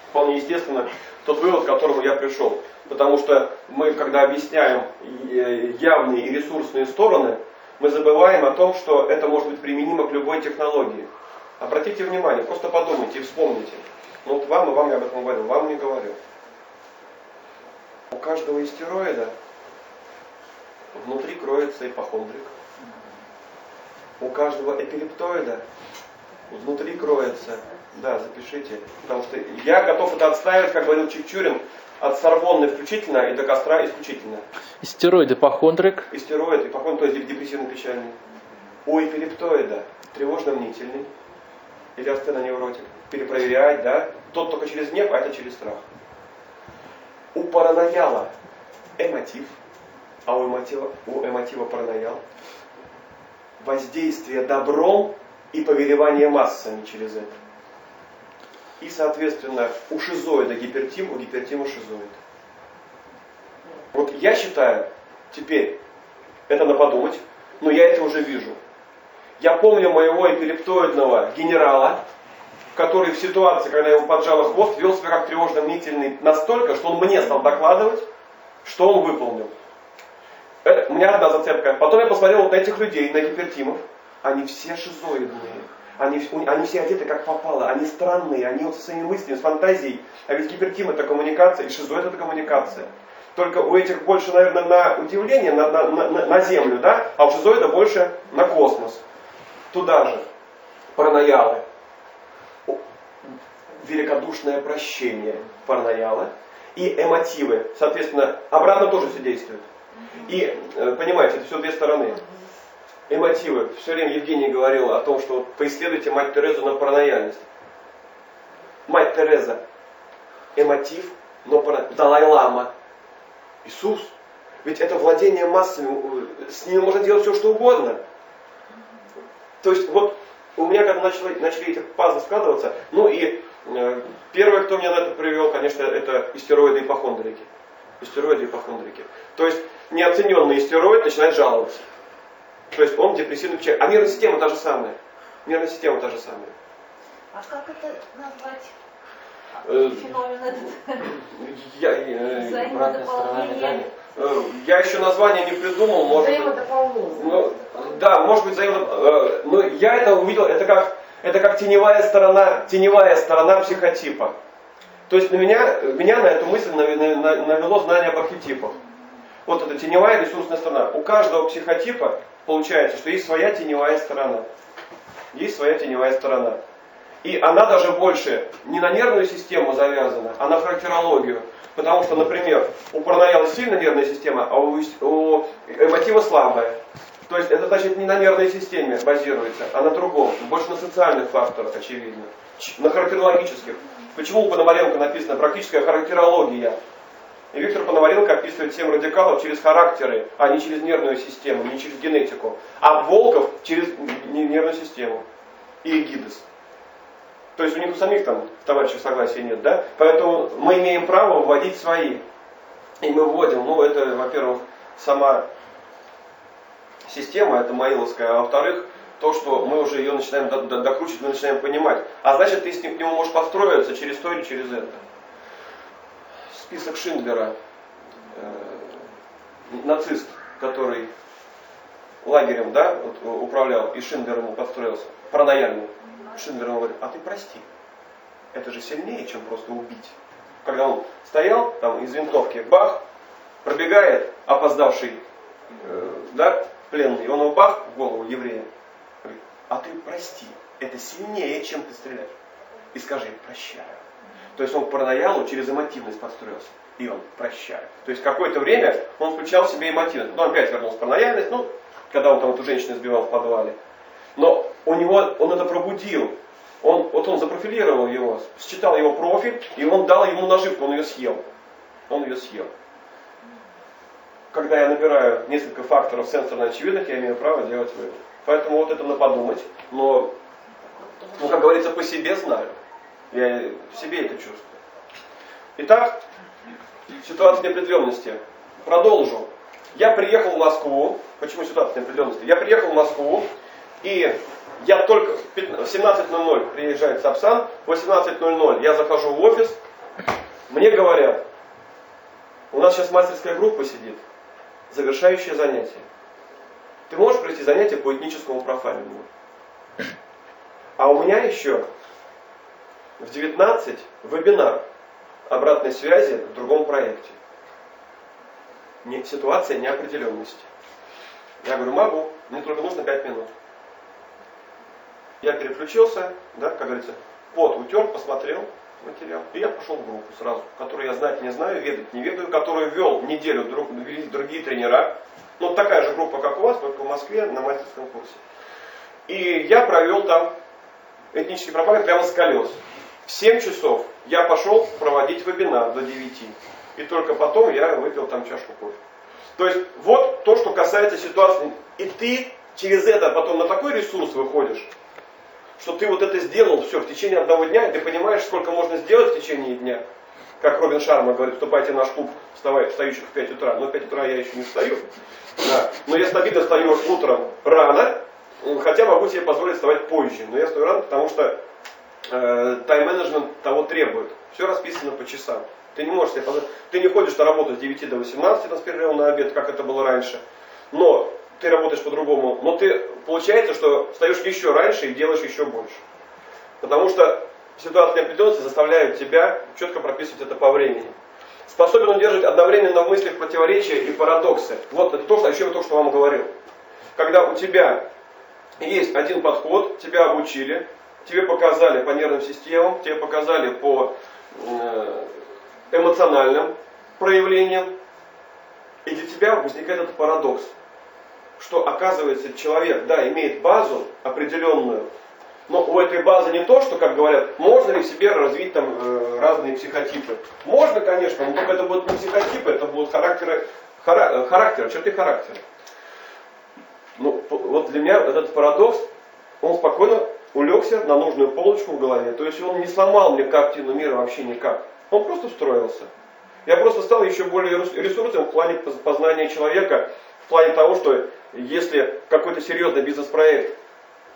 вполне естественно, тот вывод, к которому я пришел. Потому что мы, когда объясняем явные и ресурсные стороны, мы забываем о том, что это может быть применимо к любой технологии. Обратите внимание, просто подумайте и вспомните. Ну вот вам и вам я об этом говорил, вам не говорил. У каждого истероида внутри кроется ипохондрик. У каждого эпилептоида внутри кроется, да, запишите, потому что я готов это отстаивать, как говорил Чикчурин, от Сорбонны включительно и до костра исключительно. Истероид, ипохондрик. Истероид, ипохондрик, то есть депрессивно-печальный. У эпилептоида тревожно-мнительный или астеноневротик. Перепроверять, да? Тот только через гнев, а это через страх. У паранояла эмотив, а у эмотива, у эмотива параноял воздействие добром и повелевание массами через это. И, соответственно, у шизоида гипертим, у гипертима шизоид. Вот я считаю, теперь, это на подумать, но я это уже вижу. Я помню моего эпилептоидного генерала, который в ситуации, когда его поджало хвост, вел себя как тревожно-мнительный настолько, что он мне стал докладывать, что он выполнил. Это, у меня одна зацепка. Потом я посмотрел вот на этих людей, на гипертимов. Они все шизоидные. Они, они все одеты как попало, они странные, они вот со своими мыслями, с фантазией. А ведь гипертим это коммуникация, и шизоид это коммуникация. Только у этих больше, наверное, на удивление, на, на, на, на Землю, да? А у шизоида больше на космос. Туда же. Параноялы. Великодушное прощение параноялы. И эмотивы. Соответственно, обратно тоже все действует. И, э, понимаете, это все две стороны эмотивы. Все время Евгений говорил о том, что поисследуйте мать Терезу на паранояльность. Мать Тереза. Эмотив, но пара... Далай-Лама. Иисус. Ведь это владение массами. С ним можно делать все, что угодно. То есть вот у меня когда начали, начали эти пазлы складываться, ну и э, первое, кто меня на это привел, конечно, это истероиды и ипохондрики. Истероиды и ипохондрики. То есть неоцененный истероид начинает жаловаться. То есть он депрессивный человек. А нервная система та же самая. Нервная система та же самая. А как это назвать? Э, Феномен этот. Я, э, Взаимодополнение. Э, я еще название не придумал, может. Взаимодополнение. Ну, да, может быть, взаимно. э, Но я это увидел, это как, это как теневая сторона, теневая сторона психотипа. То есть на меня, меня на эту мысль навело знание об архетипах. Вот эта теневая ресурсная сторона. У каждого психотипа получается, что есть своя теневая сторона. Есть своя теневая сторона. И она даже больше не на нервную систему завязана, а на характерологию. Потому что, например, у паранояла сильная нервная система, а у, у эмотива слабая. То есть это значит не на нервной системе базируется, а на другом, больше на социальных факторах, очевидно, на характерологических. Почему у Пономаренко написано практическая характерология? И Виктор Пономаренко описывает семь радикалов через характеры, а не через нервную систему, не через генетику. А Волков через нервную систему и Эгидес. То есть у них у самих там товарищей согласия нет, да? Поэтому мы имеем право вводить свои. И мы вводим, ну это, во-первых, сама система, это Маиловская, а во-вторых, то, что мы уже ее начинаем докручивать, мы начинаем понимать. А значит, ты с ним, к нему можешь построиться через то или через это. Список Шиндлера, э, нацист, который лагерем да, вот, управлял, и Шиндлер ему подстроился, паранояльный. Шиндлер говорит, а ты прости, это же сильнее, чем просто убить. Когда он стоял, там из винтовки, бах, пробегает опоздавший, э, да, пленный, и он его бах в голову еврея. Говорит, а ты прости, это сильнее, чем ты стреляешь. И скажи, прощаю. То есть он параноялу через эмотивность подстроился. И он прощает. То есть какое-то время он включал в себе эмотивность. Ну, опять вернулся паранояльность, ну, когда он там эту женщину избивал в подвале. Но у него, он это пробудил. Он, вот он запрофилировал его, считал его профиль, и он дал ему наживку, он ее съел. Он ее съел когда я набираю несколько факторов сенсорно очевидных, я имею право делать вывод. Поэтому вот это на подумать, но, ну, как говорится, по себе знаю. Я в себе это чувствую. Итак, ситуация неопределенности. Продолжу. Я приехал в Москву. Почему ситуация неопределенности? Я приехал в Москву, и я только в 17.00 приезжает Сапсан, в 18.00 я захожу в офис, мне говорят, у нас сейчас мастерская группа сидит, завершающее занятие. Ты можешь пройти занятие по этническому профайлингу. А у меня еще в 19 вебинар обратной связи в другом проекте. Не, ситуация неопределенности. Я говорю, могу, мне только нужно 5 минут. Я переключился, да, как говорится, пот утер, посмотрел, материал. И я пошел в группу сразу, которую я знать не знаю, ведать не ведаю, которую вел неделю друг, другие тренера. Ну, такая же группа, как у вас, только в Москве на мастерском курсе. И я провел там этнический пропаганд прямо с колес. В 7 часов я пошел проводить вебинар до 9. И только потом я выпил там чашку кофе. То есть вот то, что касается ситуации. И ты через это потом на такой ресурс выходишь, что ты вот это сделал все в течение одного дня, и ты понимаешь, сколько можно сделать в течение дня. Как Робин Шарма говорит, вступайте в наш клуб вставай, встающих в 5 утра. Но в 5 утра я еще не встаю. Да. Но я стабильно встаю утром рано, хотя могу себе позволить вставать позже. Но я встаю рано, потому что э, тайм-менеджмент того требует. Все расписано по часам. Ты не можешь себе позволить. Ты не ходишь на работу с 9 до 18 там, с перерывом на обед, как это было раньше. Но ты работаешь по-другому, но ты получается, что встаешь еще раньше и делаешь еще больше. Потому что ситуация неопределенности заставляет тебя четко прописывать это по времени. Способен удерживать одновременно в мыслях противоречия и парадоксы. Вот это то, о чем я только что вам говорил. Когда у тебя есть один подход, тебя обучили, тебе показали по нервным системам, тебе показали по э, эмоциональным проявлениям, и для тебя возникает этот парадокс что оказывается человек, да, имеет базу определенную, но у этой базы не то, что, как говорят, можно ли себе развить там э, разные психотипы. Можно, конечно, но только это будут не психотипы, это будут характеры, хара, э, характеры, черты характера. Ну, вот для меня этот парадокс, он спокойно улегся на нужную полочку в голове. То есть он не сломал мне картину мира вообще никак. Он просто встроился. Я просто стал еще более ресурсом в плане познания человека, в плане того, что если какой-то серьезный бизнес-проект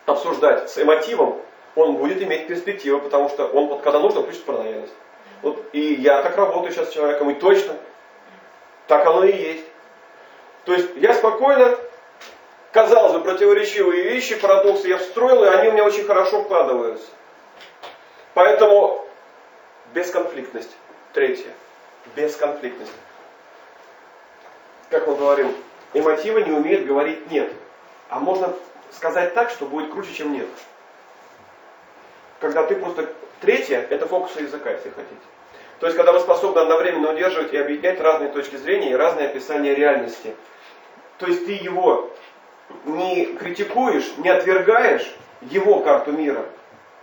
обсуждать с эмотивом, он будет иметь перспективу, потому что он, когда нужно, включит параллельность. Вот, и я так работаю сейчас с человеком, и точно так оно и есть. То есть я спокойно, казалось бы, противоречивые вещи, парадоксы я встроил, и они у меня очень хорошо вкладываются. Поэтому бесконфликтность. Третье. Бесконфликтность. Как мы говорим, эмотивы не умеют говорить «нет». А можно сказать так, что будет круче, чем «нет». когда ты просто... Третье, это фокусы языка, если хотите. То есть, когда вы способны одновременно удерживать и объединять разные точки зрения и разные описания реальности. То есть, ты его не критикуешь, не отвергаешь, его карту мира,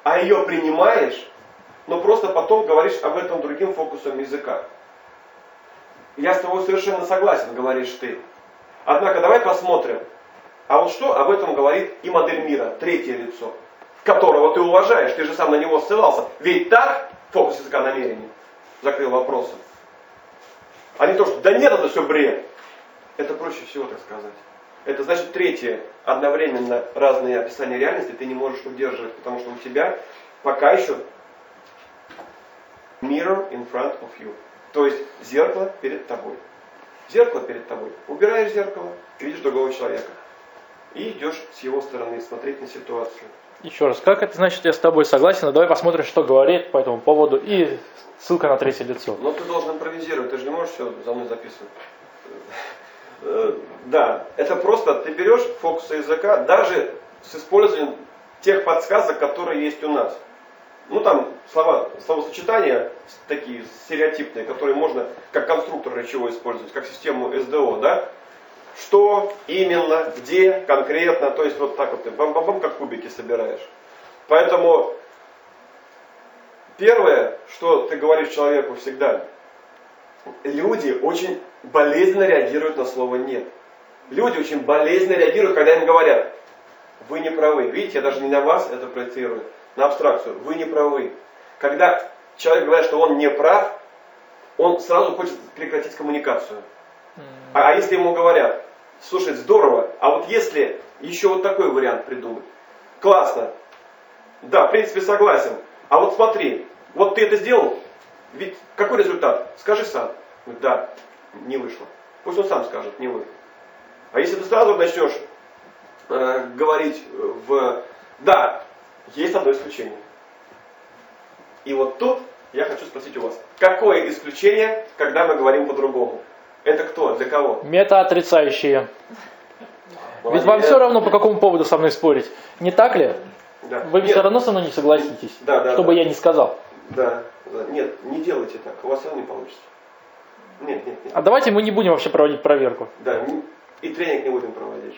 а ее принимаешь, но просто потом говоришь об этом другим фокусом языка. Я с тобой совершенно согласен, говоришь ты. Однако давай посмотрим, а вот что об этом говорит и модель мира, третье лицо, которого ты уважаешь, ты же сам на него ссылался. Ведь так фокус языка намерений закрыл вопросы. А не то, что да нет, это все бред. Это проще всего так сказать. Это значит третье, одновременно разные описания реальности ты не можешь удерживать, потому что у тебя пока еще mirror in front of you. То есть зеркало перед тобой. Зеркало перед тобой. Убираешь зеркало, видишь другого человека. И идешь с его стороны смотреть на ситуацию. Еще раз, как это значит, я с тобой согласен, давай посмотрим, что говорит по этому поводу, и ссылка на третье лицо. Но ты должен импровизировать, ты же не можешь все за мной записывать. Э, Да, это просто ты берешь фокусы языка, даже с использованием тех подсказок, которые есть у нас. Ну там слова, словосочетания такие стереотипные, которые можно как конструктор речевой использовать, как систему СДО, да? Что именно, где, конкретно, то есть вот так вот ты бам-бам-бам, как кубики собираешь. Поэтому первое, что ты говоришь человеку всегда, люди очень болезненно реагируют на слово «нет». Люди очень болезненно реагируют, когда им говорят, вы не правы. Видите, я даже не на вас это проецирую, на абстракцию. Вы не правы. Когда человек говорит, что он не прав, он сразу хочет прекратить коммуникацию. А, а если ему говорят, слушай, здорово, а вот если еще вот такой вариант придумать, классно, да, в принципе согласен, а вот смотри, вот ты это сделал, ведь какой результат? Скажи сам. Да, не вышло. Пусть он сам скажет, не вы. А если ты сразу начнешь э, говорить в да, есть одно исключение. И вот тут я хочу спросить у вас, какое исключение, когда мы говорим по-другому? Это кто? Для кого? Мета-отрицающие. Ведь вам все равно, по какому поводу со мной спорить. Не так ли? Да. Вы Нет, все равно со мной не согласитесь, Да, да, чтобы да. я не сказал. Да, да. Нет, не делайте так, у вас все равно не получится. Нет, нет, нет. А давайте мы не будем вообще проводить проверку. Да, и тренинг не будем проводить.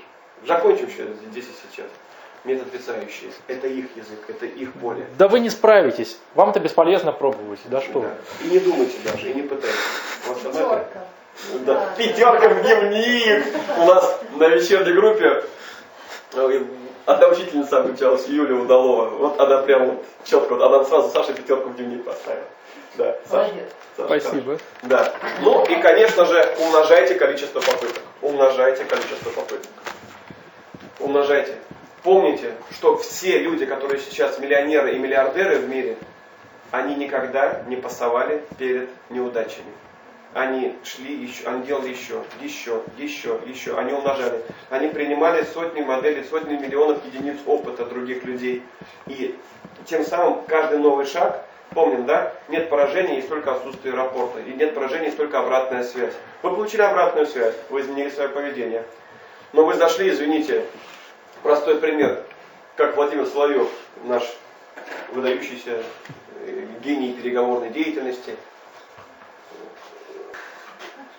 Закончим еще здесь и сейчас. Метод отрицающие. Это их язык, это их поле. Да вы не справитесь. Вам-то бесполезно пробовать. Да что. Да. И не думайте даже, и не пытайтесь. У вас Пятерка. Да. Да, Пятерка в дневник. У нас на вечерней группе э, одна учительница обучалась, Юлия Удалова. Вот она прям вот четко, вот она сразу Саше пятерку в дневник поставила. Да, Саша. Саша, Спасибо. Да. Ну и, конечно же, умножайте количество попыток. Умножайте количество попыток. Умножайте. Помните, что все люди, которые сейчас миллионеры и миллиардеры в мире, они никогда не пасовали перед неудачами. Они шли еще, они делали еще, еще, еще, еще. Они умножали. Они принимали сотни моделей, сотни миллионов единиц опыта других людей. И тем самым каждый новый шаг, помним, да, нет поражения, есть только отсутствие рапорта. И нет поражения, есть только обратная связь. Вы получили обратную связь, вы изменили свое поведение. Но вы зашли, извините, простой пример, как Владимир Соловьев, наш выдающийся э, гений переговорной деятельности,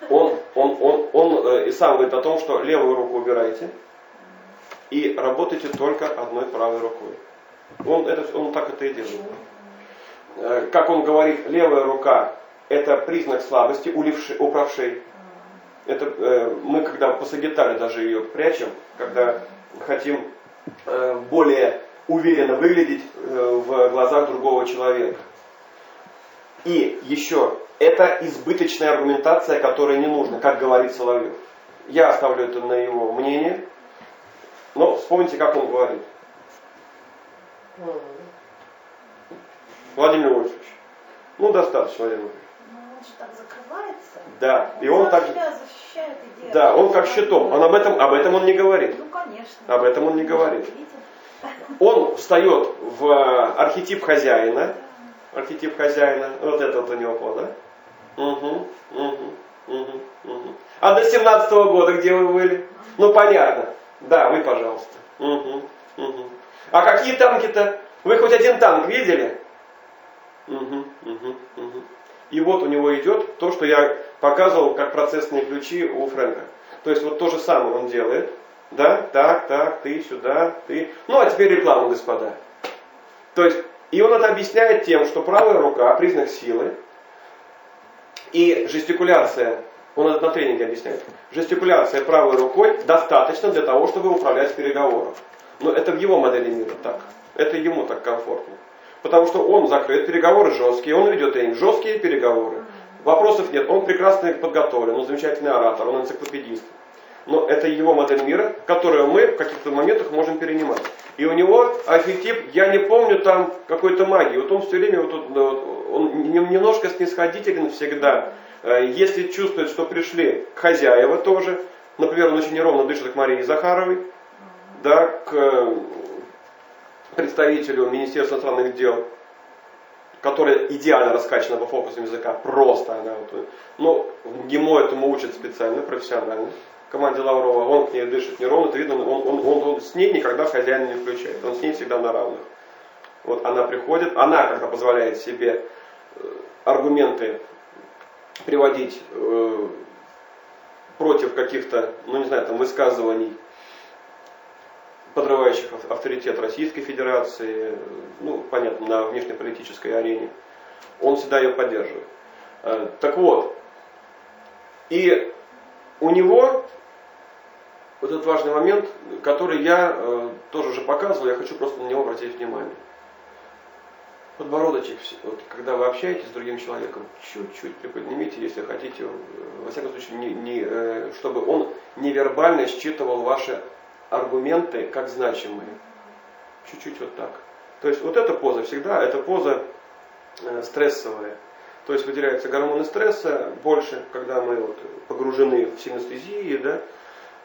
он, он, он, он э, и сам говорит о том, что левую руку убирайте и работайте только одной правой рукой. Он, это, он так это и делает. Э, Как он говорит, левая рука это признак слабости у, левши- у правшей. Это э, мы когда по сагитаре даже ее прячем, когда хотим э, более уверенно выглядеть э, в глазах другого человека. И еще, это избыточная аргументация, которая не нужна, как говорит Соловьев. Я оставлю это на его мнение, но вспомните, как он говорит. Владимир Вольфович, ну достаточно, Владимир Вольфович. Ну, он же так закрывается. Да, и он сам так, себя защищает да, он как щитом, он об этом, об этом он не говорит. Ну, конечно. Об этом он не говорит. Видите? Он встает в э, архетип хозяина, архетип хозяина, вот это вот у него поза. Угу, угу, угу, угу. А до 17 года где вы были? Ну понятно. Да, вы, пожалуйста. Угу, угу. А какие танки-то? Вы хоть один танк видели? Угу, угу, угу. И вот у него идет то, что я показывал как процессные ключи у Фрэнка. То есть вот то же самое он делает. Да, так, так, ты сюда, ты. Ну а теперь реклама, господа. То есть, и он это объясняет тем, что правая рука признак силы, и жестикуляция, он это на тренинге объясняет, жестикуляция правой рукой достаточно для того, чтобы управлять переговором. Но это в его модели мира так. Это ему так комфортно. Потому что он закрыт, переговоры жесткие, он ведет тренинг, жесткие переговоры. Вопросов нет, он прекрасно подготовлен, он замечательный оратор, он энциклопедист. Но это его модель мира, которую мы в каких-то моментах можем перенимать. И у него архетип, я не помню там какой-то магии. Вот он все время, вот, он немножко снисходителен всегда. Э, если чувствует, что пришли хозяева тоже, например, он очень неровно дышит к Марии Захаровой, да, к представителю Министерства иностранных дел, которая идеально раскачана по фокусам языка, просто она вот, ну, ГИМО этому учат специально, профессионально, команде Лаврова, он к ней дышит неровно, это видно, он, он, он, он с ней никогда хозяина не включает, он с ней всегда на равных. Вот она приходит, она, когда позволяет себе э, аргументы приводить э, против каких-то, ну не знаю, там высказываний, подрывающих авторитет Российской Федерации, ну, понятно, на внешнеполитической арене, он всегда ее поддерживает. Э, так вот, и у него вот этот важный момент, который я э, тоже уже показывал, я хочу просто на него обратить внимание. Подбородочек, вот, когда вы общаетесь с другим человеком, чуть-чуть приподнимите, если хотите, во всяком случае, не, не, чтобы он невербально считывал ваши аргументы как значимые. Чуть-чуть вот так. То есть вот эта поза всегда, эта поза э, стрессовая. То есть выделяются гормоны стресса больше, когда мы вот погружены в синестезии, да.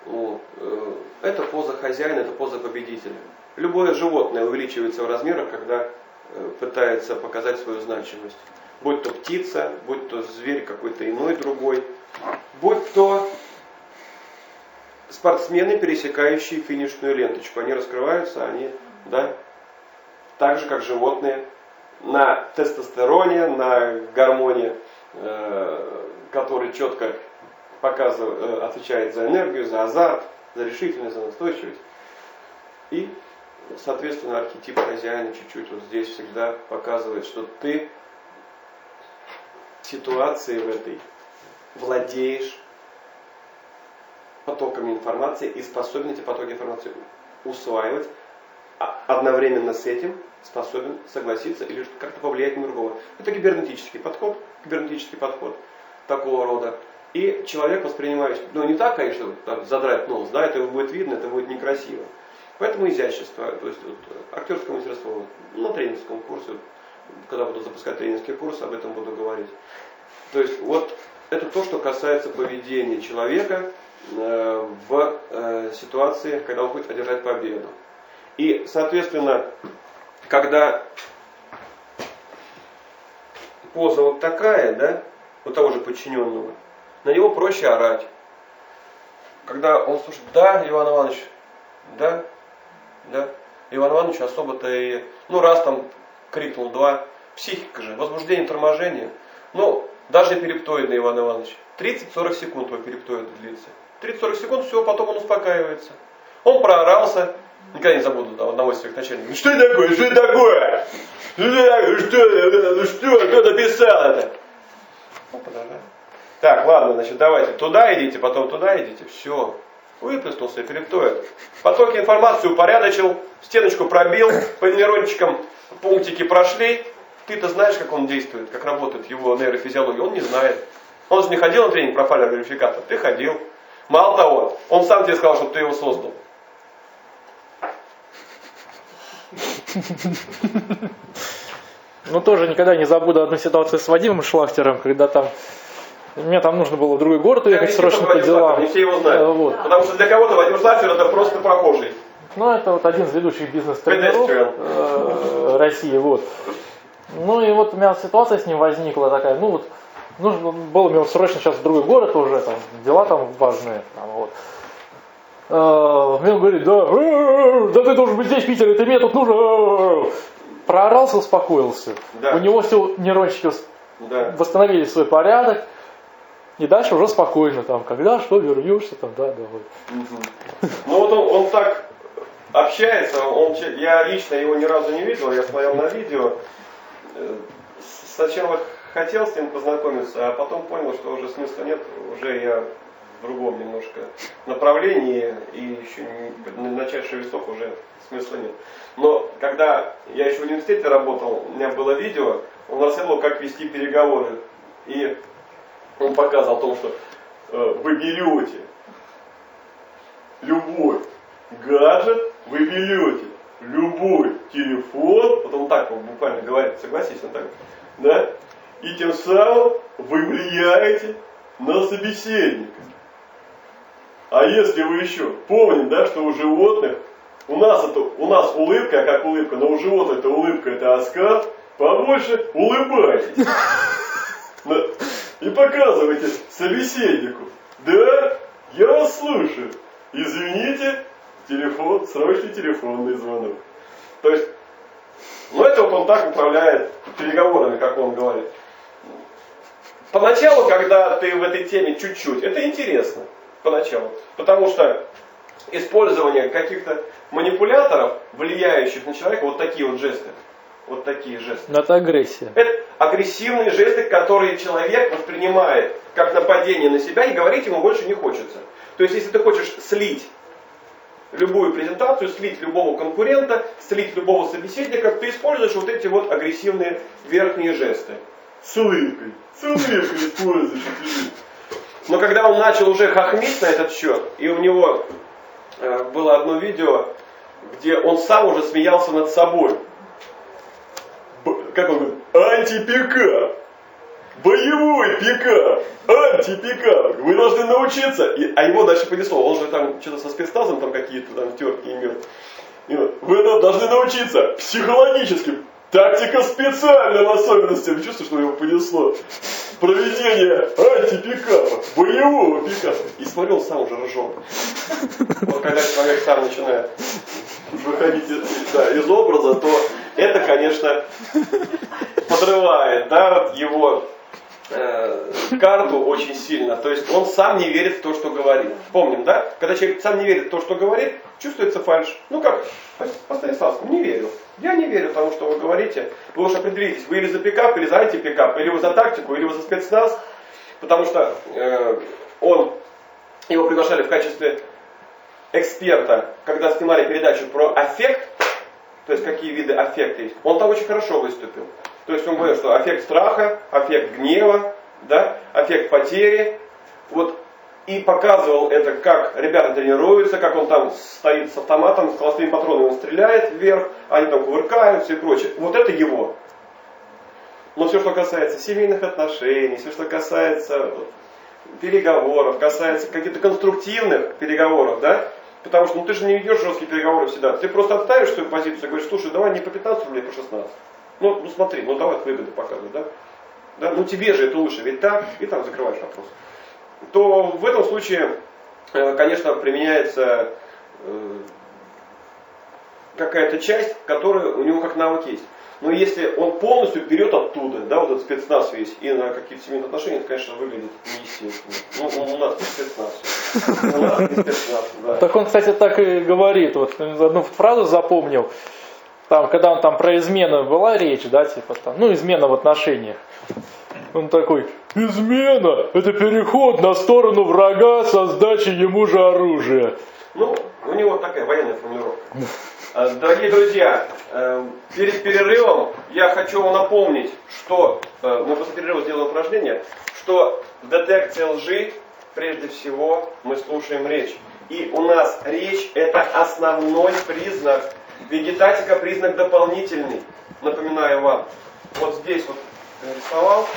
Вот. Э, это поза хозяина, это поза победителя. Любое животное увеличивается в размерах, когда э, пытается показать свою значимость. Будь то птица, будь то зверь какой-то иной другой, будь то спортсмены, пересекающие финишную ленточку. Они раскрываются, они, да, так же, как животные, на тестостероне, на гормоне, э, который четко показывает, э, отвечает за энергию, за азарт, за решительность, за настойчивость. И, соответственно, архетип хозяина чуть-чуть вот здесь всегда показывает, что ты ситуации в этой владеешь потоками информации и способен эти потоки информации усваивать, а одновременно с этим способен согласиться или как-то повлиять на другого. Это кибернетический подход, кибернетический подход такого рода. И человек воспринимает, ну не так, конечно, так, задрать нос, да, это будет видно, это будет некрасиво. Поэтому изящество, то есть вот, актерское мастерство, на тренерском курсе, когда буду запускать тренерский курс, об этом буду говорить. То есть вот это то, что касается поведения человека, Э, в э, ситуации, когда он хочет одержать победу. И, соответственно, когда поза вот такая, да, у того же подчиненного, на него проще орать. Когда он слушает, да, Иван Иванович, да, да, Иван Иванович особо-то и, ну раз там крикнул, два, психика же, возбуждение, торможение. Ну, даже перептоидный Иван Иванович, 30-40 секунд его перептоид длится. 30-40 секунд, все, потом он успокаивается. Он проорался, никогда не забуду там, одного из своих начальников. Что это такое? Что это такое? Что это такое? Что, ну что, кто написал это? Ну, так, ладно, значит, давайте туда идите, потом туда идите, все. Выплеснулся перептоид. Потоки информации упорядочил, стеночку пробил, по нейрончикам пунктики прошли. Ты-то знаешь, как он действует, как работает его нейрофизиология. Он не знает. Он же не ходил на тренинг профайлер верификатор. Ты ходил. Мало того, он сам тебе сказал, чтобы ты его создал. Ну, тоже никогда не забуду одну ситуацию с Вадимом Шлахтером, когда там мне там нужно было в другой город уехать Я срочно по делам. Не все его знают. Э, вот. Потому что для кого-то Вадим Шлахтер это просто прохожий. Ну, это вот один из ведущих бизнес-тренеров э, России. Вот. Ну и вот у меня ситуация с ним возникла такая, ну вот нужно было мне срочно сейчас в другой город уже, там, дела там важные. Там, вот. Э, мне он говорит, да, э, да ты должен быть здесь, в Питере, ты мне тут нужен. проорался, успокоился. Да. У него все нейрончики Да. восстановили свой порядок. И дальше уже спокойно, там, когда что, вернешься, там, да, давай. Ну вот он, он так общается, он, я лично его ни разу не видел, я смотрел на видео. Э, Сначала хотел с ним познакомиться, а потом понял, что уже смысла нет, уже я в другом немножко направлении, и еще не, на чаше весов уже смысла нет. Но когда я еще в университете работал, у меня было видео, он рассказывал, как вести переговоры. И он показывал о том, что э, вы берете любой гаджет, вы берете любой телефон, вот он так вот буквально говорит, согласись, он так, да, и тем самым вы влияете на собеседника. А если вы еще помните, да, что у животных, у нас это, у нас улыбка, как улыбка, но у животных это улыбка, это оскал, побольше улыбайтесь. И показывайте собеседнику. Да, я вас слушаю. Извините, телефон, срочный телефонный звонок. То есть, ну это вот он так управляет переговорами, как он говорит. Поначалу, когда ты в этой теме чуть-чуть, это интересно. Поначалу. Потому что использование каких-то манипуляторов, влияющих на человека, вот такие вот жесты. Вот такие жесты. Но это агрессия. Это агрессивные жесты, которые человек воспринимает как нападение на себя, и говорить ему больше не хочется. То есть, если ты хочешь слить любую презентацию, слить любого конкурента, слить любого собеседника, ты используешь вот эти вот агрессивные верхние жесты. С улыбкой используешь. Но когда он начал уже хохмить на этот счет, и у него э, было одно видео, где он сам уже смеялся над собой. Как он говорит, антипикап, боевой пикап, антипикап. Вы должны научиться. И, а его дальше понесло. Он же там что-то со спецназом там какие-то там терки имел. Вы должны научиться психологическим, тактика специальным особенностям. Чувствую, что его понесло. Проведение антипикапа, боевого пикапа. И смотрел, сам уже ржет. Вот когда человек сам начинает выходить да, из образа, то это, конечно, подрывает да, вот его э, карту очень сильно. То есть он сам не верит в то, что говорит. Помним, да? Когда человек сам не верит в то, что говорит, чувствуется фальш. Ну как, по по Станиславскому, не верю. Я не верю тому, что вы говорите. Вы уж определитесь, вы или за пикап, или за антипикап, или вы за тактику, или вы за спецназ. Потому что э, он, его приглашали в качестве эксперта, когда снимали передачу про аффект, то есть какие виды аффекта есть, он там очень хорошо выступил. То есть он говорил, что аффект страха, аффект гнева, да, аффект потери, вот, и показывал это, как ребята тренируются, как он там стоит с автоматом, с холостыми патронами он стреляет вверх, они там кувыркаются и прочее. Вот это его. Но все, что касается семейных отношений, все, что касается переговоров, касается каких-то конструктивных переговоров, да, потому что ну, ты же не ведешь жесткие переговоры всегда. Ты просто отставишь свою позицию и говоришь, слушай, давай не по 15 рублей, а по 16. Ну, ну смотри, ну давай выгоды показывай, да? да? Ну тебе же это лучше, ведь так, и там закрываешь вопрос. То в этом случае, э, конечно, применяется э, какая-то часть, которая у него как навык есть. Но если он полностью берет оттуда, да, вот этот спецназ весь, и на какие-то семейные отношения, это, конечно, выглядит неестественно. Ну, у нас не спецназ. Так он, кстати, так и говорит. Вот одну фразу запомнил. Там, когда он там про измену была речь, да, типа там, ну, измена в отношениях. Он такой, измена – это переход на сторону врага со сдачей ему же оружия. Ну, у него такая военная формулировка. Э, Дорогие друзья, э, перед перерывом я хочу вам напомнить, что э, мы после перерыва сделаем упражнение, что в детекции лжи прежде всего мы слушаем речь. И у нас речь это основной признак. Вегетатика признак дополнительный. Напоминаю вам. Вот здесь вот нарисовал.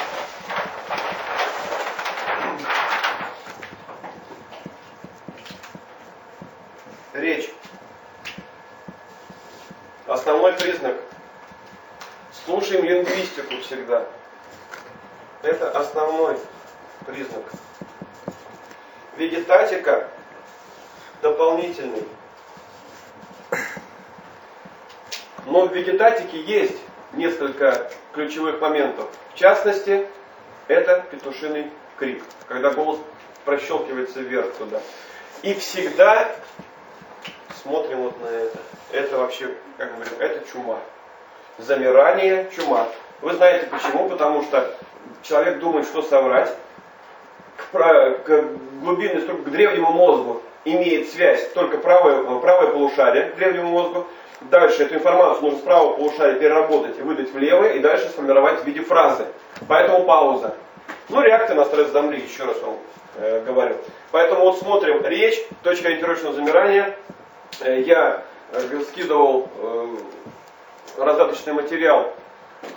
Речь. Основной признак. Слушаем лингвистику всегда. Это основной признак. Но в вегетатике есть несколько ключевых моментов. В частности, это петушиный крик, когда голос прощелкивается вверх туда. И всегда смотрим вот на это. Это вообще, как мы говорим, это чума. Замирание, чума. Вы знаете почему? Потому что человек думает, что соврать. К, к глубинной к древнему мозгу имеет связь только правое, правое полушарие к древнему мозгу. Дальше эту информацию нужно с правого полушария переработать и выдать в левое, и дальше сформировать в виде фразы. Поэтому пауза. Ну, реакция на стресс замри, еще раз вам э, говорю. Поэтому вот смотрим речь, точка ориентировочного замирания. Э, я э, скидывал э, раздаточный материал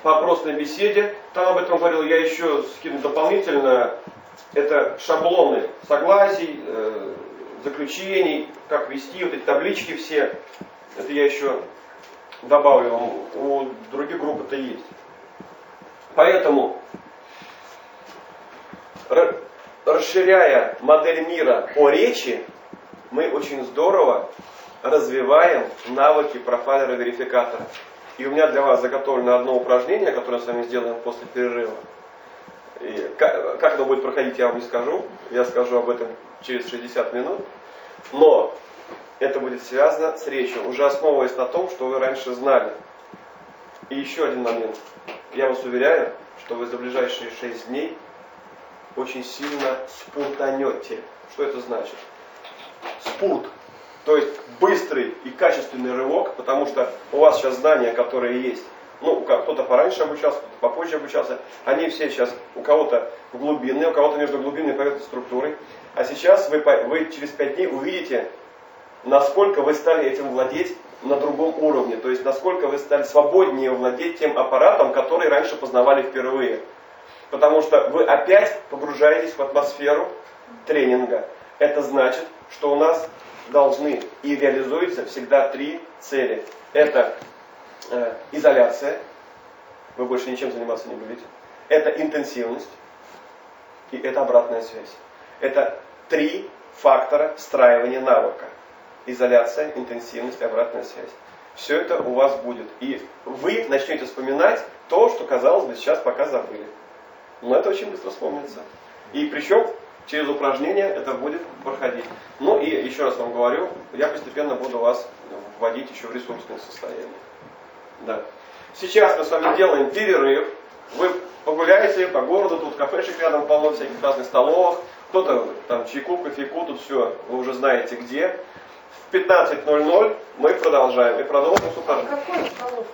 по опросной беседе. Там об этом говорил. Я еще скину дополнительно. Это шаблоны согласий, э, заключений, как вести, вот эти таблички все. Это я еще добавлю вам. У других групп это есть. Поэтому, расширяя модель мира по речи, мы очень здорово развиваем навыки профайлера-верификатора. И у меня для вас заготовлено одно упражнение, которое мы с вами сделаем после перерыва. И как оно будет проходить, я вам не скажу. Я скажу об этом через 60 минут. Но это будет связано с речью, уже основываясь на том, что вы раньше знали. И еще один момент. Я вас уверяю, что вы за ближайшие 6 дней очень сильно спуртанете. Что это значит? Спурт. То есть быстрый и качественный рывок, потому что у вас сейчас знания, которые есть, ну, кто-то пораньше обучался, кто-то попозже обучался, они все сейчас у кого-то глубинные, у кого-то между глубинной и поверхностной структурой. А сейчас вы, вы через пять дней увидите, насколько вы стали этим владеть на другом уровне. То есть насколько вы стали свободнее владеть тем аппаратом, который раньше познавали впервые. Потому что вы опять погружаетесь в атмосферу тренинга. Это значит, что у нас должны и реализуются всегда три цели. Это э, изоляция, вы больше ничем заниматься не будете. Это интенсивность и это обратная связь. Это три фактора встраивания навыка. Изоляция, интенсивность обратная связь. Все это у вас будет. И вы начнете вспоминать то, что, казалось бы, сейчас пока забыли. Но это очень быстро вспомнится. И причем через упражнения это будет проходить. Ну и еще раз вам говорю, я постепенно буду вас вводить еще в ресурсное состояние. Да. Сейчас мы с вами делаем перерыв. Вы погуляете по городу, тут кафешек рядом полно всяких разных столовых. Кто-то там чайку, кофейку, тут все, вы уже знаете где. В 15.00 мы продолжаем и продолжим с. А какой столовке?